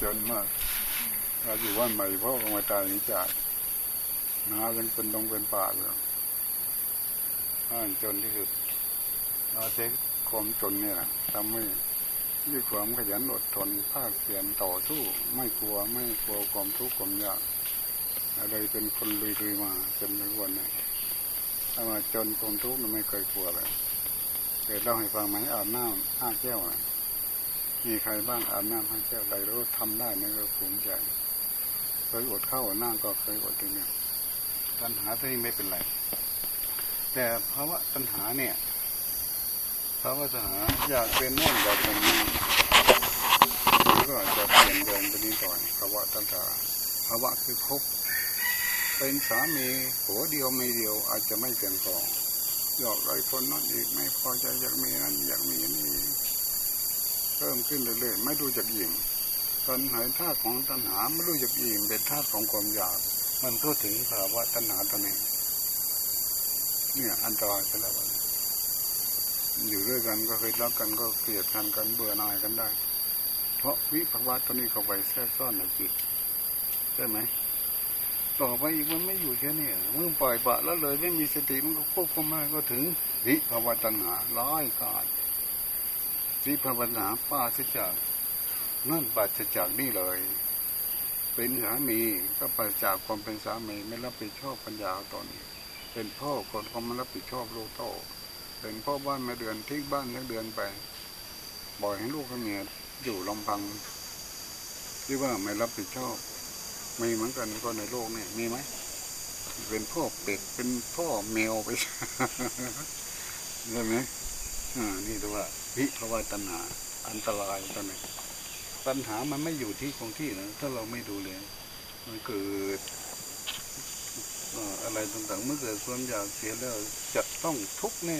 จนมากเราอยู่ว่านใหม่พ่อก็มาตายนี้จากนายังเป็นตรงเป็นป่าอยู่อ่านจนที่สุดเราใช้ความจนเนี่ยทำให้ด้วยความขยันอดทนภาคเพียรต่อสู้ไม่กลัวไม่กลัวความทุกข์ความยากอะไรเป็นคนลุยๆมาจนในวันนี้ ถ้ามาจนความทุกข์ไม่เคยกลัวเลยเคยเล่าให้ฟังไหมอาบน้ำห้าแก้วมีใครบ้างอาบน้ำห้าแก้วใดรู้ทำได้นี่ก็ภูมิใจเคยอดข้าวอดน้ำก็เคยอดทีนี้ปัญหาที่ไม่เป็นไร แต่ภาวะปัญหาเนี่ยภาวะปัญหาอยากเป็นโน่นอยากเป็นนี่ก็จะเปลี่ยนแปลงไปนี้ต่อยภาวะตัณหาภาวะคือภพภ เป็นสามีหัวเดียวไม่เดียวอาจจะไม่เพียงพออยากได้คนนั้นอีกไม่พอใจอยากมีนั้นอยากมีนี่เพิ่มขึ้นเรื่อยๆไม่ดูจักยิ่งตัณหาธาตุของตัณหาไม่รู้จักยิ่งเป็นธาตุของความอยาก มันก็ถึงภาวะตัณหาตัวนี้เนี่ยอันตรายไปแล้วอยู่ด้วยกันก็เคยรักกันก็เกลียดกันกันเบื่อหน่ายกันได้ เพราะวิภาวะตัวนี้เข้าไปแทรกซ่อนในจิตใช่ไหม ต่อไปอีกมันไม่อยู่แค่นี้มื่อปล่อยปะแล้วเลยไม่มีสติมันก็ควบคุมไม่ก็ถึงวิภาวะตัณหาร้ายกาจวิภาวะตัณหาป้าสิจากนั่นปัจจากนี่เลย เป็นสามีก็ปัจจากความเป็นสามีไม่รับผิดชอบปัญญาตอนนี้ เป็นพ่อคนเขาไม่รับผิดชอบลูกโตเป็นพ่อบ้านมาเดือนทิ้งบ้านทั้งเดือนไปบ่อยให้ลูกกับเมียอยู่ลำพังที่ว่าไม่รับผิดชอบ มีเหมือนกันก็ในโลกนี่มีไหมเป็นพ่อเป็ดเป็นพ่อแมวไปใช่ไหมอ่านี่ตัวว่าวิภาวะตัณหาอันตรายตอนนี้ปัญหามันไม่อยู่ที่คงที่นะถ้าเราไม่ดูเลยมันเกิดอะไรต่างๆเมื่อเกิดความอยากเสียแล้วจะต้องทุกข์แน่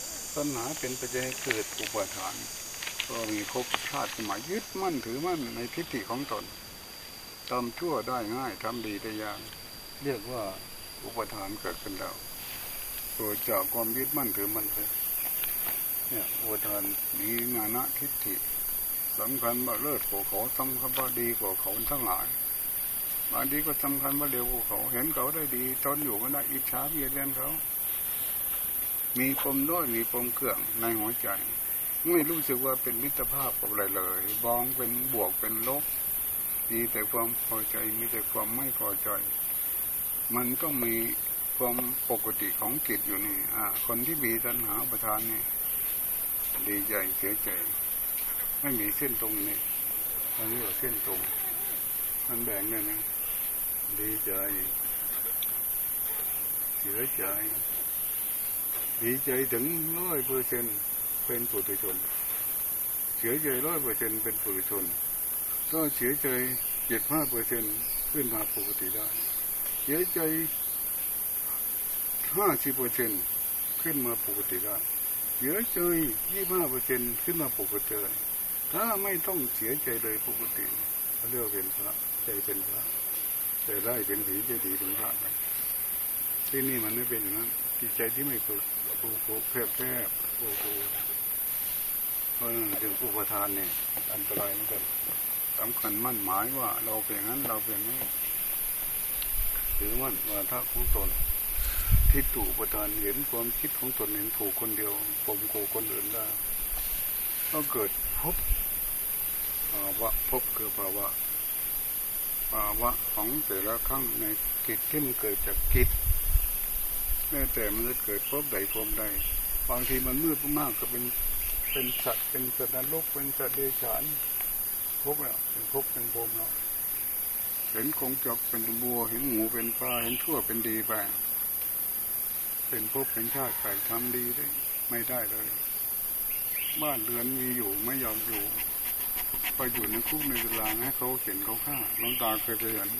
ๆปัญหาเป็นปัจจัยเกิดอุปทาน ก็มีภพชาติมายึดมั่นถือมั่นในทิฏฐิของตน ทำชั่วได้ง่ายทำดีได้ยาก เรียกว่าอุปทานเกิดขึ้นแล้วเกิดจากความยึดมั่นถือมั่นไปเนี่ยอุปทานมีนานะทิฏฐิสำคัญว่าเลิศกว่าเขาสำคัญว่าดีกว่าเขาทั้งหลายบางทีก็สำคัญว่าเร็วกว่าเขา เห็นเขาได้ดีตอนอยู่ก็ได้อิจฉาเบียดเบียนเขา มีปมด้อยมีปมเกลื่องในหัวใจ ไม่รู้สึกว่าเป็นมิตรภาพกับอะไรเลยบองเป็นบวกเป็นลบ มีแต่ความพอใจมีแต่ความไม่พอใจ มันต้องมีความปกติของจิตอยู่นี่ อ่า คนที่มีตัณหาประทานนี่ดีใจเสียใจ ไม่มีเส้นตรงนี่อันนี้ว่าเส้นตรง มันแบ่งเนี่ยนะดีใจเสียใจดีใจถึงร้อยเปอร์เซ็นเป็นปุถุชนเสียใจร้อยเปอร์เซ็นเป็นปุถุชน ถ้าเสียใจเจ็ดห้าเปอร์เซ็นขึ้นมาปกติได้ เสียใจห้าสิบเปอร์เซ็นขึ้นมาปกติได้ เสียใจยี่ห้าเปอร์เซ็นขึ้นมาปกติได้ถ้าไม่ต้องเสียใจเลยปกติเรียกเป็นพระใจเป็นพระแต่ได้เป็นผีจะดีเป็นพระไปที่นี่มันไม่เป็นอย่างนั้นจิตใจที่ไม่ฝึกโอ้โหแคบแคบโอ้โหเพราะนั่นเป็นอุปทานเนี่ยอันตรายเหมือนกัน สำคัญมั่นหมายว่าเราเป็นงั้นเราเป็นนี้ถือมั่นว่าถ้าของตนทิฏฐุประทานเห็นความคิดของตนเห็นถูกคนเดียวผมโกคนอื่นได้ก็เกิดพบภาวะพบคือภาวะภาวะของแต่ละครั้งในกิจที่มันเกิดจากกิจแม้แต่มันจะเกิดพบใดพบใดบางทีมันมืดมากก็เป็นเป็นสัตว์เป็นสัตว์นรกเป็นสัตว์เดรัจฉาน พบแล้วเป็นพบเป็นพรมแล้วเห็นคงจอกเป็นบัวเห็นหมูเป็นปลาเห็นทั่วเป็นดีไปเป็นพบเป็นชาติไปทำดีได้ไม่ได้เลยบ้านเรือนมีอยู่ไม่ยอมอยู่ไปอยู่ในคุกในตารางให้เขาเห็นเขาฆ่าลวงตาเคยไปเห็น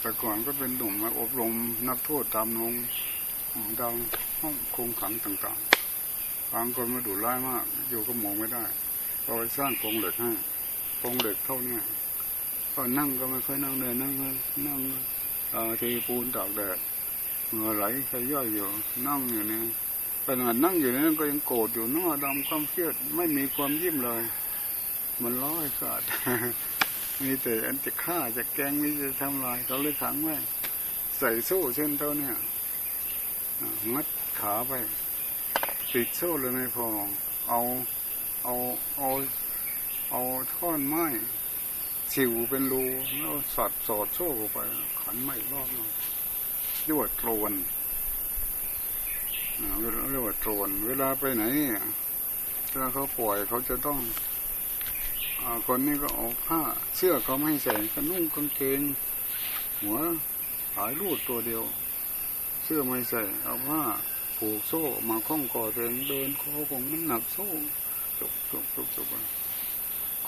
แต่ก่อนก็เป็นหนุ่มมาอบรมนักโทษตามลงดังห้องคงขังต่างๆบางคนมาดูร้ายมาก อยู่ก็มองไม่ได้พอไปสร้างกรงเหล็กให้ กรงเหล็กเท่าเนี้ยก็นั่งก็ไม่ค่อยนั่งเลยนั่งนั่งทีปูนตากแดดเหงื่อไหลใครย่อยอยู่ นั่งอยู่เนี่ยขนาดนั่งอยู่นั้นก็ยังโกรธอยู่หน้าดำความเครียดไม่มีความยิ้มเลย มันร้อยขาดมีแต่อันจะฆ่าจะแกงนี่จะทำลายเขาเลยขังไว้ใส่โซ่เส้นเท่าเนี่ยมัดขาไปปิดโซ่เลยไม่พอเอาเอาเอา เอาท่อนไม้ฉิวเป็นรูแล้วสอดสอดโซ่ไป ขันไม่รอบเรียกว่าโตรนเรียกว่าโตรนเวลาไปไหนถ้าเขาปล่อยเขาจะต้องอคนนี้ก็เอาผ้าเสื้อเขาไม่ใส่ก็นุ่งกางเกงหัวหายรูดตัวเดียว เสื้อไม่ใส่ เอาผ้าผูกโซ่มาคล้องคอเดินเดินคอคงมันหนักโซ่จบจบจบจบ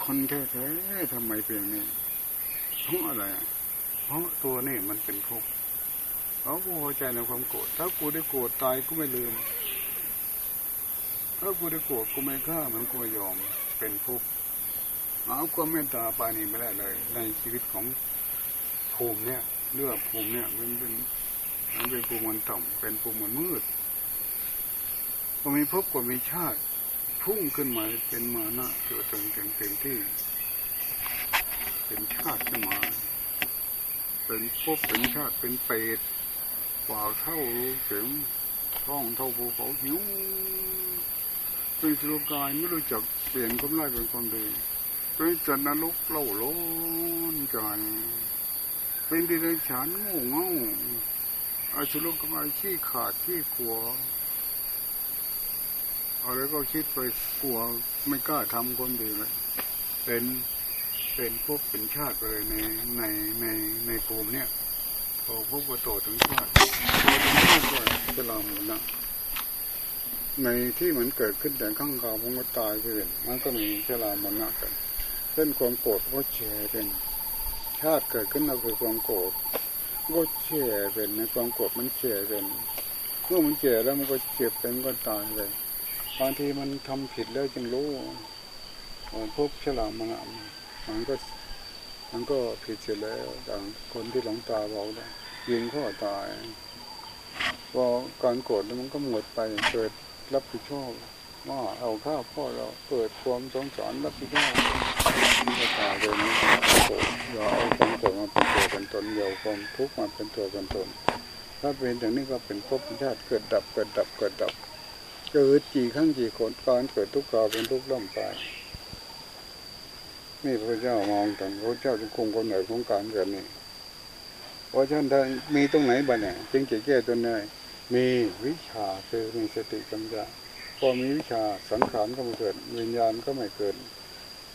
คนแท้ๆทำไมเป็นนี่เพราะอะไร เพราะตัวนี่มันเป็นทุกข์เขาก็พอใจในความโกรธ ถ้ากูได้โกรธตายกูไม่ลืม ถ้ากูได้โกรธกูไม่ฆ่ามันกูไม่ยอม เป็นทุกข์เอาความเมตตาปานีไม่ได้เลย ในชีวิตของภูมิเนี่ยเลือกภูมิเนี่ยมันเป็นมันเป็นภูมิมันต่ำเป็นภูมิมันมืดพอมีภพก็มีชาติ พุ่งขึ้นมาเป็นมานะเกิดถึงถึงเต็มที่ เป็นชาติขึ้นมา เป็นภพเป็นชาติเป็นเปรตป่าเท่าเข็มท้องเท่าภูเขาหิวเป็นสุรกายไม่รู้จักเปลี่ยนความร้ายเป็นความดีเป็นจันนรกเล่าล้นใจเป็นดิเรกชันโง่เง่าอาชุรกายขี้ขาดขี้ขัว อะไรก็คิดไปกลัวไม่กล้าทำคนดีเลยเป็นเป็นพวกเป็นชาติเลยในในในในภูมิเนี่ยพอพวกโตถึงชาติโตถึงชาติก็จะลามนะในที่มันเกิดขึ้นแต่ข้างกาวมันก็ตายไปเองมันก็มีชรามรณะกันเส้นความโกรธก็แชร์เป็น ชาติเกิดขึ้นเราคือความโกรธก็แชร์เป็นในความโกรธมันแชร์เป็นเมื่อมันแชร์แล้วมันก็เจ็บเป็นก็ตายเลย บางทีมันทำผิดแล้วจึงรู้พบฉลามมันมันก็มันก็ผิดเสียแล้วดังคนที่หลงตาบอกได้ยิงข้อตายพอการโกรธแล้วมันก็หมดไปเกิดรับผิดชอบว่าเอาข้าวพ่อเราเกิดความสงสารรับผิดชอบมันก็ตายเลยนี่โกรธอย่าเอาความโกรธมาเป็นตัวเป็นตนอย่าเอาความทุกข์มาเป็นตัวเป็นตนถ้าเป็นอย่างนี้ก็เป็นภพชาติเกิดดับเกิดดับเกิดดับ เกิดกี่ครั้งกี่คนการเกิดทุกข์กาเป็นทุกข์ล่ำไปนี่พระเจ้ามองถึงพระเจ้าจะคงคนไหนของการเกิดนี่เพราะฉะนั้นถ้ามีตรงไหนบ้างเนี่ยจึงจะแก้ตัวไหนมีวิชาคือมีสติปัญญาพอมีวิชาสังขารก็ไม่เกิดวิญญาณก็ไม่เกิด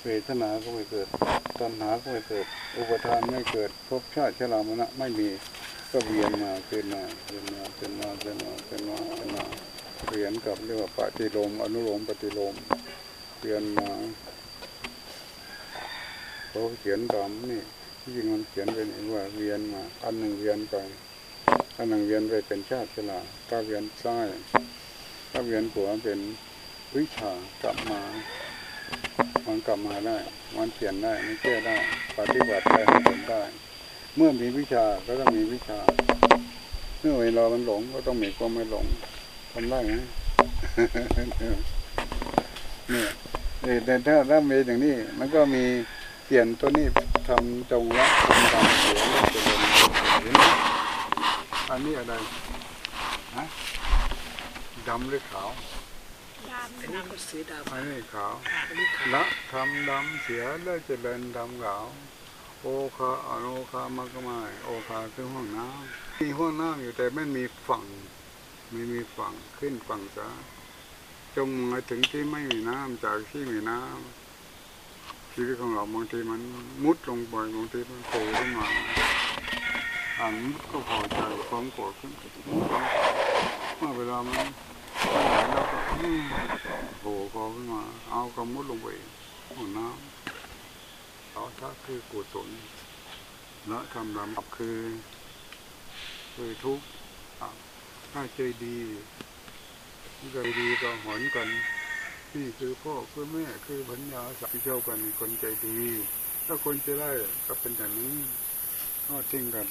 เวทนาก็ไม่เกิด ตัณหาก็ไม่เกิด อุปทานไม่เกิดภพชาติชรามณะไม่มีก็เวียนมาเป็นมาเป็นมาเป็นมาเป็นมาเป็นมา เขียนกับเรียกว่าปฏิโลมอนุโลมปฏิโลมเวียนมาเขาเขียนตามนี่ที่จริงมันเขียนเป็นว่าเวียนมา อันหนึ่งเวียนไปอันหนึ่งเวียนไปเป็นชาติชราถ้าเวียนซ้ายถ้าเวียนขวาเป็นวิชากลับมา มันกลับมาได้ มันเปลี่ยนได้มันแก้ได้ปฏิบัติได้ผลได้ เมื่อมีวิชาก็ต้องมีวิชา เมื่อเวลามันหลงก็ต้องมีความไม่หลง ทำได้ไหมเนี่ยแต่ถ้าถ้ามีอย่างนี้ มันก็มีเปลี่ยนตัวนี้ทำจงละทำตามเสียงจะเป็นเห็นไหมอันนี้อะไรฮะดำหรือขาวอันนี้ก็สีดำอันนี้ขาวอันนี้ขาวละทำดำเสียแล้วเจริญดำขาวโอคาอโนคามากมายโอคาคือห้องน้ำมีห้องน้ำอยู่แต่ไม่มีฝั่ง ไม่มีฝั่งขึ้นฝั่งซะจงมาถึงที่ไม่มีน้ำจากที่มีน้ำชีวิตของเราบางทีมันมุดลงไปบางทีมันโผล่ขึ้นมาอันมุดก็พอใจความโกรธขึ้นเมื่อเวลามันไหนแล้วก็โผล่คอขึ้นมา เอากระมุดลงไปห้องน้ำเอาถ้าคือกุศลละทำลำคือคือทุกข์ ถ้าใจดีใจดีก็หอนกัน นี่คือพ่อคือแม่คือพัญญาสักเจ้ากันคนใจดี ถ้าคนจะได้ก็เป็นอย่างนี้ก็ทิ้งกัน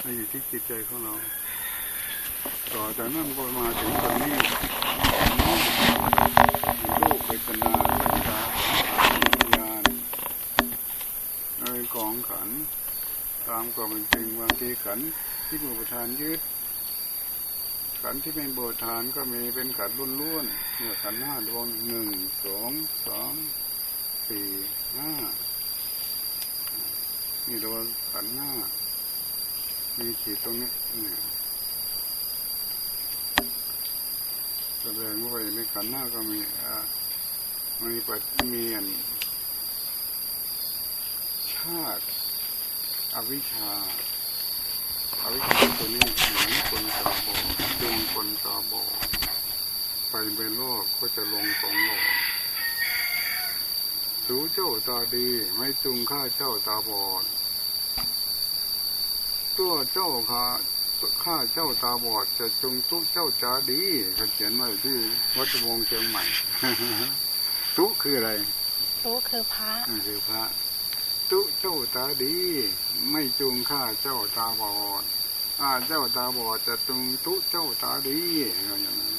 ไม่อยู่ที่จิตใจของเรา ต่อจากนั้นก็มาถึงตรงนี้รูปเวทนาสัญญาวิญญาณในกองขัน ตามความเป็นจริงบางทีขันที่มีประธานยึด ขันที่เป็นโบทานก็มีเป็นขันธ์ล้วนๆเนี่ยขันห้าดวงหนึ่งสองสามสี่ห้านี่ตัวขันห้ามีขีดตรงนี้เนี่ยแสดงว่าในขันหน้าก็มีอ่ามีปัจมีอันชาติ อวิชชา อวิชชาตัวนี้เหมือนคนตาบอดดึงคนตาบอดไปเป็นโลกก็จะลงของโลกสูเจ้าตาดีไม่จุงข้าเจ้าตาบอด ตัวเจ้าข้าข้าเจ้าตาบอด จะจงตุเจ้าจาดีเขาเขียนไว้ที่วัดวงเชียงใหม่ตุคืออะไรตู้คือพระนั่นคือพระตุเจ้าตาดี ไม่จูงข้าเจ้าตาบอดข้าเจ้าตาบอดจะจงตุเจ้าตาดีเขาอย่างนั้น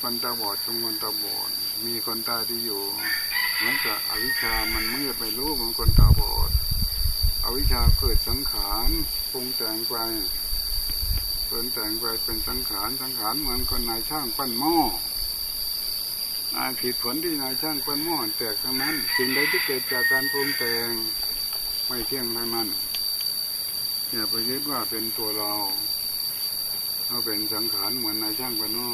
คนตาบอดจงคนตาบอด มีคนตาดีอยู่เหมือนกับอวิชามันมืดไปรู้เหมือนคนตาบอด อวิชชาเกิดสังขารปรุงแต่งไปปรุงแต่งไปเป็นสังขารสังขารเหมือนคนนายช่างปั้นหม้อนายผิดผลที่นายช่างปั้นหม้อแตกทั้งนั้นสิ่งใดที่เกิดจากการปรุงแต่ง ไม่เที่ยงทั้งนั้นอย่าไปยึดว่าเป็นตัวเราเราเป็นสังขารเหมือนนายช่างปั้นอ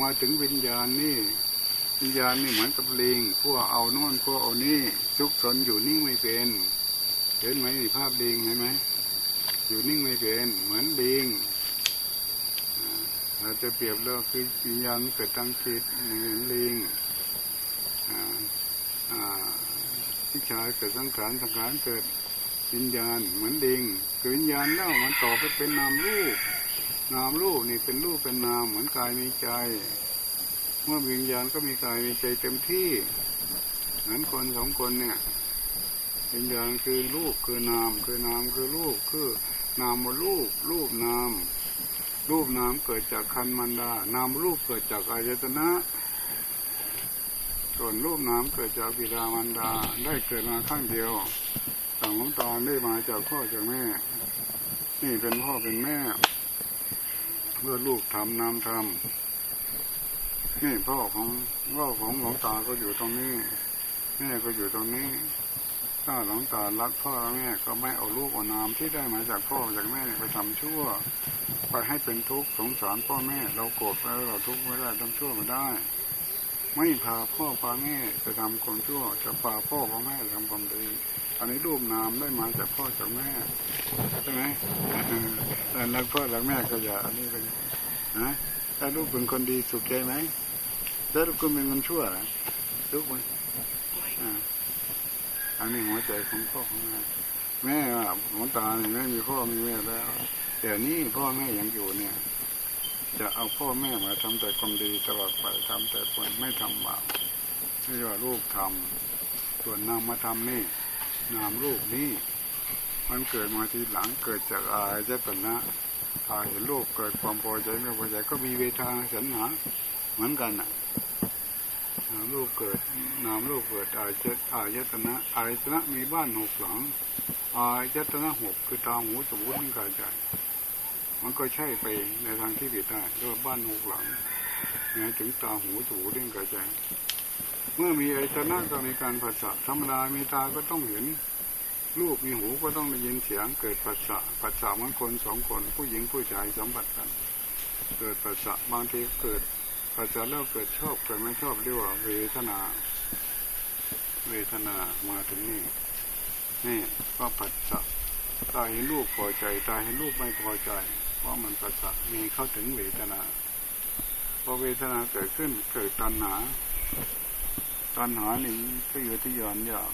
มาถึงวิญญาณนี่วิญญาณนี่เหมือนกับลิงพวกเอาโน่นพวกเอานี่ซุกซนอยู่นิ่งไม่เป็นเห็นไหมนี่ภาพลิงเห็นไหมอยู่นิ่งไม่เป็นเหมือนลิงเราจะเปรียบเราคือวิญญาณเกิดทางจิตเหมือนลิงอ่าอ่า วิชาเกิดสังขารสังขารเกิดวิญญาณเหมือนลิงคือวิญญาณแล้วมันต่อไปเป็นนามรูปนามรูปนี่เป็นรูปเป็นนามเหมือนกายมีใจ เมื่อวิญญาณก็มีกายมีใจเต็มที่เหมือนคนสองคนเนี่ย วิญญาณคือรูปคือนามคือนามคือรูปคือนามว่ารูปรูปนามรูปนามเกิดจากคันมันดานามรูปเกิดจากอายตนะ ส่วนรูปนามเกิดจากบิดามันดาได้เกิดมาข้างเดียวต่างหลงตาได้มาจากพ่อจากแม่ นี่เป็นพ่อเป็นแม่เพื่อลูกทำนามทำนี่พ่อของพ่อของหลวงตาก็อยู่ตรงนี้ แม่ก็อยู่ตรงนี้ ถ้าหลวงตารักพ่อและแม่ก็ไม่เอาลูกเอานามที่ได้มาจากพ่อจากแม่ไปทำชั่ว ไปให้เป็นทุกข์สงสารพ่อแม่ เราโกรธไปเราทุกข์ไม่ได้ทำชั่วไม่ได้ ไม่พาพ่อพาแม่ไปทำความชั่วจะพาพ่อพาแม่ทำความดีอันนี้รูปนามได้มาจากพ่อจากแม่ใช่ไหมแต่รักพ่อรักแม่ก็อย่าอันนี้เป็นนะถ้าลูกเป็นคนดีสุขใจไหมถ้าลูกคุณเป็นคนชั่วลูกไหมอ่าอันนี้หัวใจของพ่อของแม่แม่ว่าหลวงตาเนี่ยไม่มีพ่อมีแม่แล้วแต่นี่พ่อแม่ยังอยู่เนี่ย จะเอาพ่อแม่มาทำแต่ความดีตลอดไปทำแต่คนไม่ทำบาปนี่ว่าลูกทำส่วนนามมาทำนี่นามลูกนี่มันเกิดมาทีหลังเกิดจากอายจตนะถ้าเห็นลูกเกิดความพอใจไม่พอใจก็มีเวทนาสัญหาเหมือนกันน่ะนามรูปเกิดนามรูปเกิดอายเจตอายตนะอายตนะมีบ้านหกหลังอายตนะหกคือตาหูจมูกลิ้นกายใจ มันก็ใช่ไปในทางที่ผิดได้เรียบ้านหกหลังนะถึงตาหูจมูกลิ้นกายใจเมื่อมีอายตนะก็มีการผัสสะธรรมดามีตาก็ต้องเห็นรูปมีหูก็ต้องได้ยินเสียง เกิดผัสสะผัสสะมือนคนสองคน ผู้หญิงผู้ชายสัมผัสกัน เกิดผัสสะบางทีเกิดพอจะแล้วเกิดชอบเกิดไม่ชอบเรียกว่าเวทนา เวทนามาถึงนี่นี่ก็ผัสสะตาเห็นรูปพอใจตาเห็นรูปไม่พอใจ เพราะมันผัสสมีเข้าถึงเวทนาพอเวทนาเกิดขึ้นเกิดตัณหา ตัณหานี่ก็อยู่ที่ย้อนยาก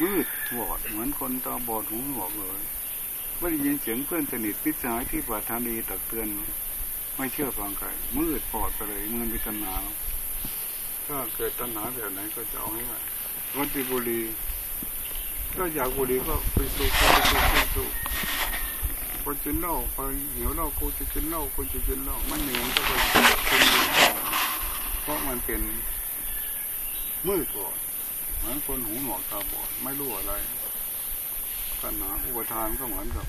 มืดบอดเหมือนคนตาบอดหูหนวกเลยไม่ได้ยินเสียงเพื่อนสนิทพิจารณที่ปรารถนีตักเตือน ไม่เชื่อฟังใครมืดปอดไปเลยมือมีตัณหาถ้าเกิดตัณหาแบบไหนก็จะเอาให้ได้วันติบุรีก็อยากบุรีก็ไปสูบไปสูบไปสูบ คนกินเหล้าไปหิวเหล้ากูจะกินเหล้ากูจะกินเหล้ามันเหนียวก็ไปกินเพราะมันเป็นมืดปอดเหมือนคนหูหนวกตาบอดไม่รู้อะไรตัณหาอุปทานก็เหมือนกับ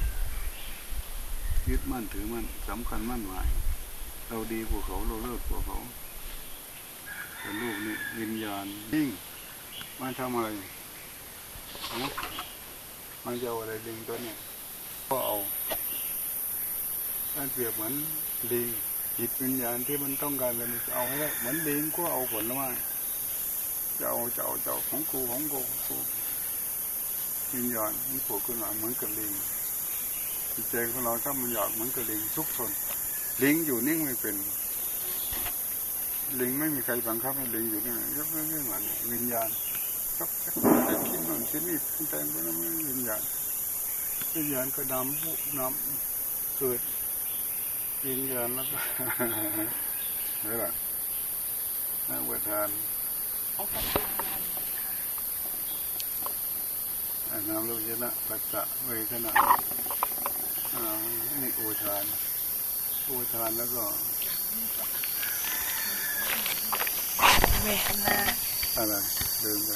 ยึดมั่นถือมั่นสำคัญมั่นหมาย เราดีกว่าเขาเราเลิกกว่าเขาแต่ลูกนี่วิญญาณนิ่งมันทำอะไรนะมันจะเอาอะไรลิงตัวเนี้ยก็เอา ท่านเปรียบเหมือนลิงจิตวิญญาณที่มันต้องการอะไรมันจะเอาให้ได้เหมือนลิงก็เอาผลไม้จะเอาจะเอาจะเอาของกูของกูของกูวิญญาณมันโผล่ขึ้นมาเหมือนกับลิงจิตใจของเราถ้ามันอยากเหมือนกับลิงทุกทนลิงอยู่นิ่งไม่เป็นลิงไม่มีใครบังคับให้ลิงอยู่นิ่งยกเว้นไม่เหมือนวิญญาณก็จะกินนู่นกินนี่เป็นแต่ก็ไม่วิญญาณวิญญาณก็นำผู้นเกิด ยินยานแล้วก็เฮ้ยล่ะนักประทานอุปทานอ่านามรูปยนะปัจจะเวทนาอ่านี่อุทานอุทานแล้วก็เวทนาอะไรเดินไป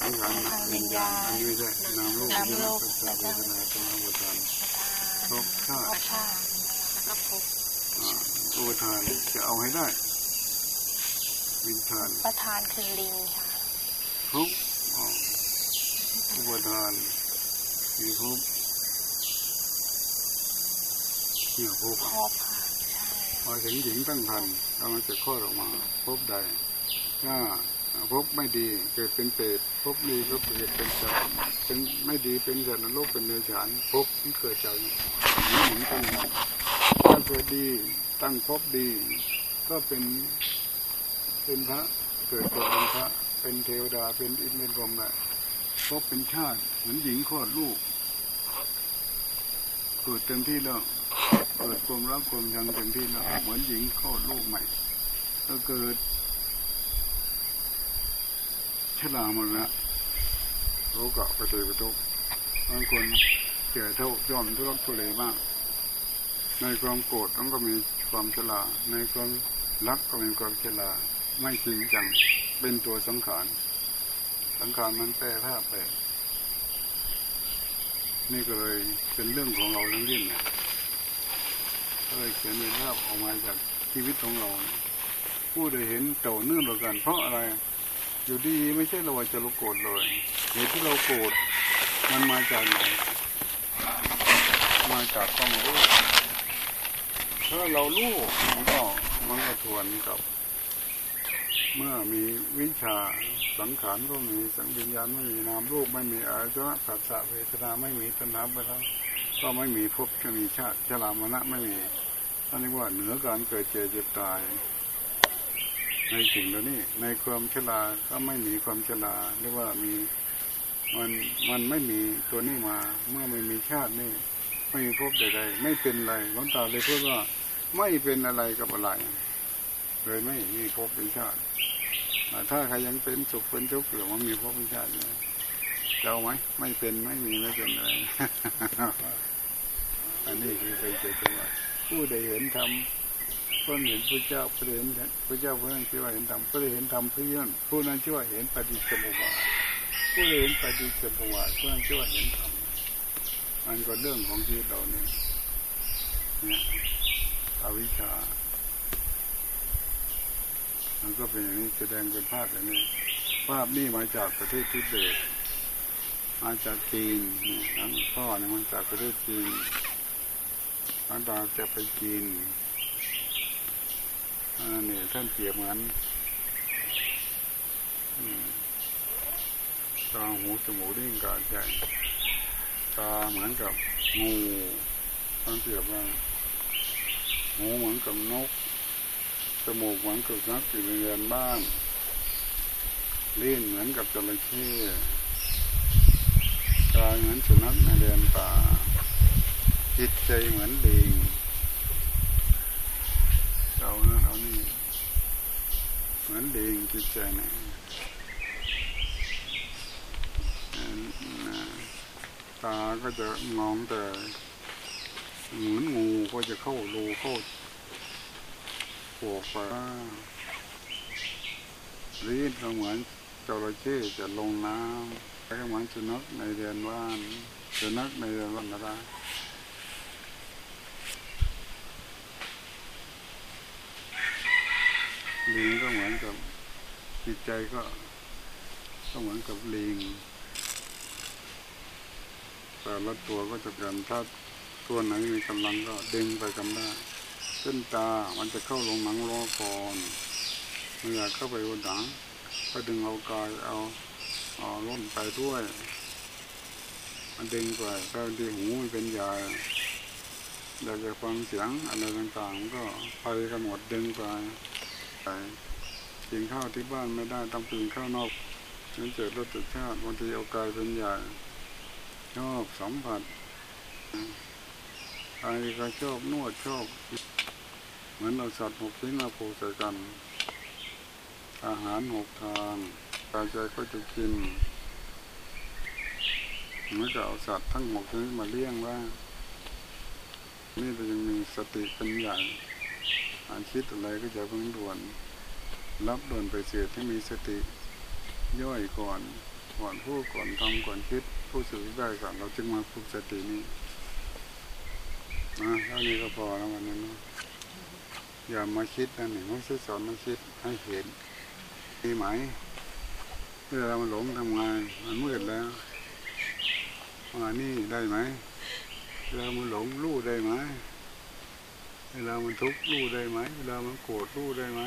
สังขารนะวิญญาณอันนี้ไม่ใช่นามรูปยนะปัจจะเวทนาตัวนั้นอุทาน ครบชาติชาติแล้วก็พบอ่าอุทานจะเอาให้ได้วิญญาณประธานคือลิงค่ะทุกข์อ๋ออุปทานมีทุกข์เนี่ยภพพบค่ะใช่พอถึงหญิงตั้งครรภ์กำลังจะคลอดออกมาพบใดถ้า พบไม่ดีเกิดเป็นเปรตพบดีก็เกิดเป็นสัตว์เป็นไม่ดีเป็นสัตว์นรกเป็นเนรฉานพบที่เกิดจากหญิงหญิงตั้งครรภ์ถ้าเกิดดีตั้งพบดี ก็เป็นเป็นพระเกิดเป็นพระ เป็นเทวดาเป็นอินทร์เป็นพรหมได้พบเป็นชาติเหมือนหญิงคลอดลูกเกิดเต็มที่แล้วเกิดความรักความชังเต็มที่แล้วเหมือนหญิงคลอดลูกใหม่ก็เกิด ชราหมดแล้วรู้กะกระเตยกระตุกบางคนแก่เท่าย่อมทุรกทุเลมาก ในความโกรธมันก็มีความชราในความรักก็มีความชราไม่จริงจังเป็นตัวสังขารสังขารมันแปรภาพไปนี่ก็เลยเป็นเรื่องของเราทั้งสิ้นเนี่ยก็เลยเขียนเป็นภาพออกมาจากชีวิตของเรา ผู้ใดเห็นเต่าเนื่องต่อกันเพราะอะไร อยู่ดีไม่ใช่เราจะเราโกรธเลยเหตุที่เราโกรธมันมาจากไหน มาจากความรู้ถ้าเรารู้มันก็มันก็ทวนกับ เมื่อมีวิชาสังขารก็มีสังวิญญาณไม่มีนามรูปไม่มีอาจนะผัสสะเวทนาไม่มีตัณหาไปทั้งก็ไม่มีภพจะมีชาติชรามณะไม่มีอันนี้ว่าเหนือการเกิดเจ็บเจ็บตาย ในสิ่งเหล่านี้ ในความชราก็ไม่มีความชราเรียกว่ามีมันมันไม่มีตัวนี้มา เมื่อไม่มีชาตินี่ไม่มีภพใดๆไม่เป็นอะไรหลวงตาเลยพูดว่าไม่เป็นอะไรกับอะไรเลยไม่มีภพเป็นชาติถ้าใครยังเป็นสุขเป็นทุกข์หรือว่ามีภพเป็นชาติเจะเอาไหมไม่เป็นไม่มีไม่เป็นอะไรอันนี้คือไปเจอตัวผู้ใดเห็นธรรม ก็เห็นพระเจ้าผู้ใดเห็นพระเจ้าผู้นั้นชื่อว่าเห็นธรรมผู้ใดเห็นธรรมผู้นั้นผู้นั้นชื่อว่าเห็นปฏิจจสมุปบาทผู้เห็นปฏิจจสมุปบาทผู้นั้นชื่อว่าเห็นธรรมมันก็เรื่องของชีวิตเราเนี่ยเนี่ยอวิชชา มันก็เป็นอย่างนี้แสดงเป็นภาพอย่างนี้ภาพนี่มาจากประเทศทิเบตมาจากจีนนี่ทั้งพ่อเนี่ยมาจากประเทศจีนทั้งตาจะไปจีน นนี้ท่านเปรียบเหมือนตาหูจมูกลิ้นกายใจตาเหมือนกับงูท่านเปรียบว่าหูเหมือนกับนกจมูกเหมือนกับนักอยู่ในเรือนบ้านลิ้นเหมือนกับจระเข้กายเหมือนสุนัขในเรือนป่าจิตใจเหมือนลิงเรานะเรานี่ เหมือนลิงจิตใจนะตาก็จะมองแต่เหมือนงูก็จะเข้ารูเข้าโผล่ไปรีดก็เหมือนจระเข้จะลงน้ำก็เหมือนสุนัขในเรือนบ้านสุนัขในเรือนบ้านอะไร ลิงก็เหมือนกับจิตใจก็ ก็เหมือนกับลิงแต่ละตัวก็จะกันถ้าตัวไหนมีกำลังก็ดึงไปกำได้ขึ้นตา มันจะเข้าลงหนังรอก่อนเมื่อเข้าไปบนหนังก็ดึงเอากายเอาเอาล้นไปด้วย มันดึงไปก็ที่หูมันเป็นยาอยากจะฟังเสียงอะไรต่างๆ ก็ไปกันหมดดึงไป ไปกินข้าวที่บ้านไม่ได้ต้องกินข้าวนอกนั่นเจอรสชาติบางทีเอากายเป็นใหญ่ชอบสัมผัสบางทีก็ชอบนวดชอบเหมือนเอาสัตว์หกชิ้นมาผูกใส่กัน อาหารหกทางกายใจก็จะกินเมื่อกับเอาสัตว์ทั้งหกชนิดมาเลี้ยงว่า นี่จะยังมีสติเป็นใหญ่ อาคิดอะไรก็จะเพิ่งด่วน รับด่วนไปเสียที่มีสติ ย่อยก่อนก่อนพูดก่อนทำก่อนคิดผู้สื่อได้ก่อนเราจึงมาฝึกสตินี้นะเท่านี้ก็พอแล้ววันนี้นะอย่ามาคิดนะหนี่ไม่ใช่สอนมาคิดให้เห็นดีไหมเวลามันหลงทำงานมันมืดแล้วมานี่ได้ไหมเวลามันหลงรู้ได้ไหม เวลามันทุกข์รู้ได้ไหม เวลามันโกรธรู้ได้ไหม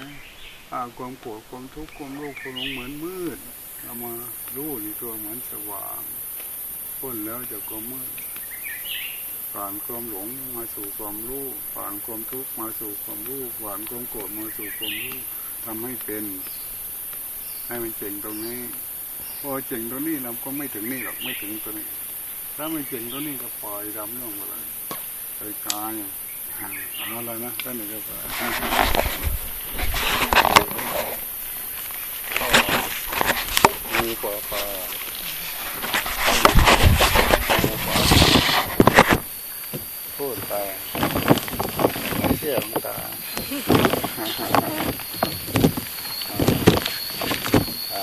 อาความโกรธความทุกข์ความโลภความหลงเหมือนมืดเรามารู้นี่ตัวเหมือนสว่างพ้นแล้วจากความมืดผ่านความหลงมาสู่ความรู้ผ่านความทุกข์มาสู่ความรู้ผ่านความโกรธมาสู่ความรู้ทำให้เป็น ให้มันเจ๋งตรงนี้พอเจ๋งตรงนี้เราก็ไม่ถึงนี่หรอกไม่ถึงตัวนี้ ถ้าไม่เจ๋งตรงนี้ก็ปล่อยดำลงไปเลยไปกายห่างเอาอะไร นะท่านนี้ก็ไปมีปลาปลาพูดไปไม่เชื่อหลวงตาอ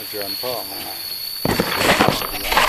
าเชิญพ่อมา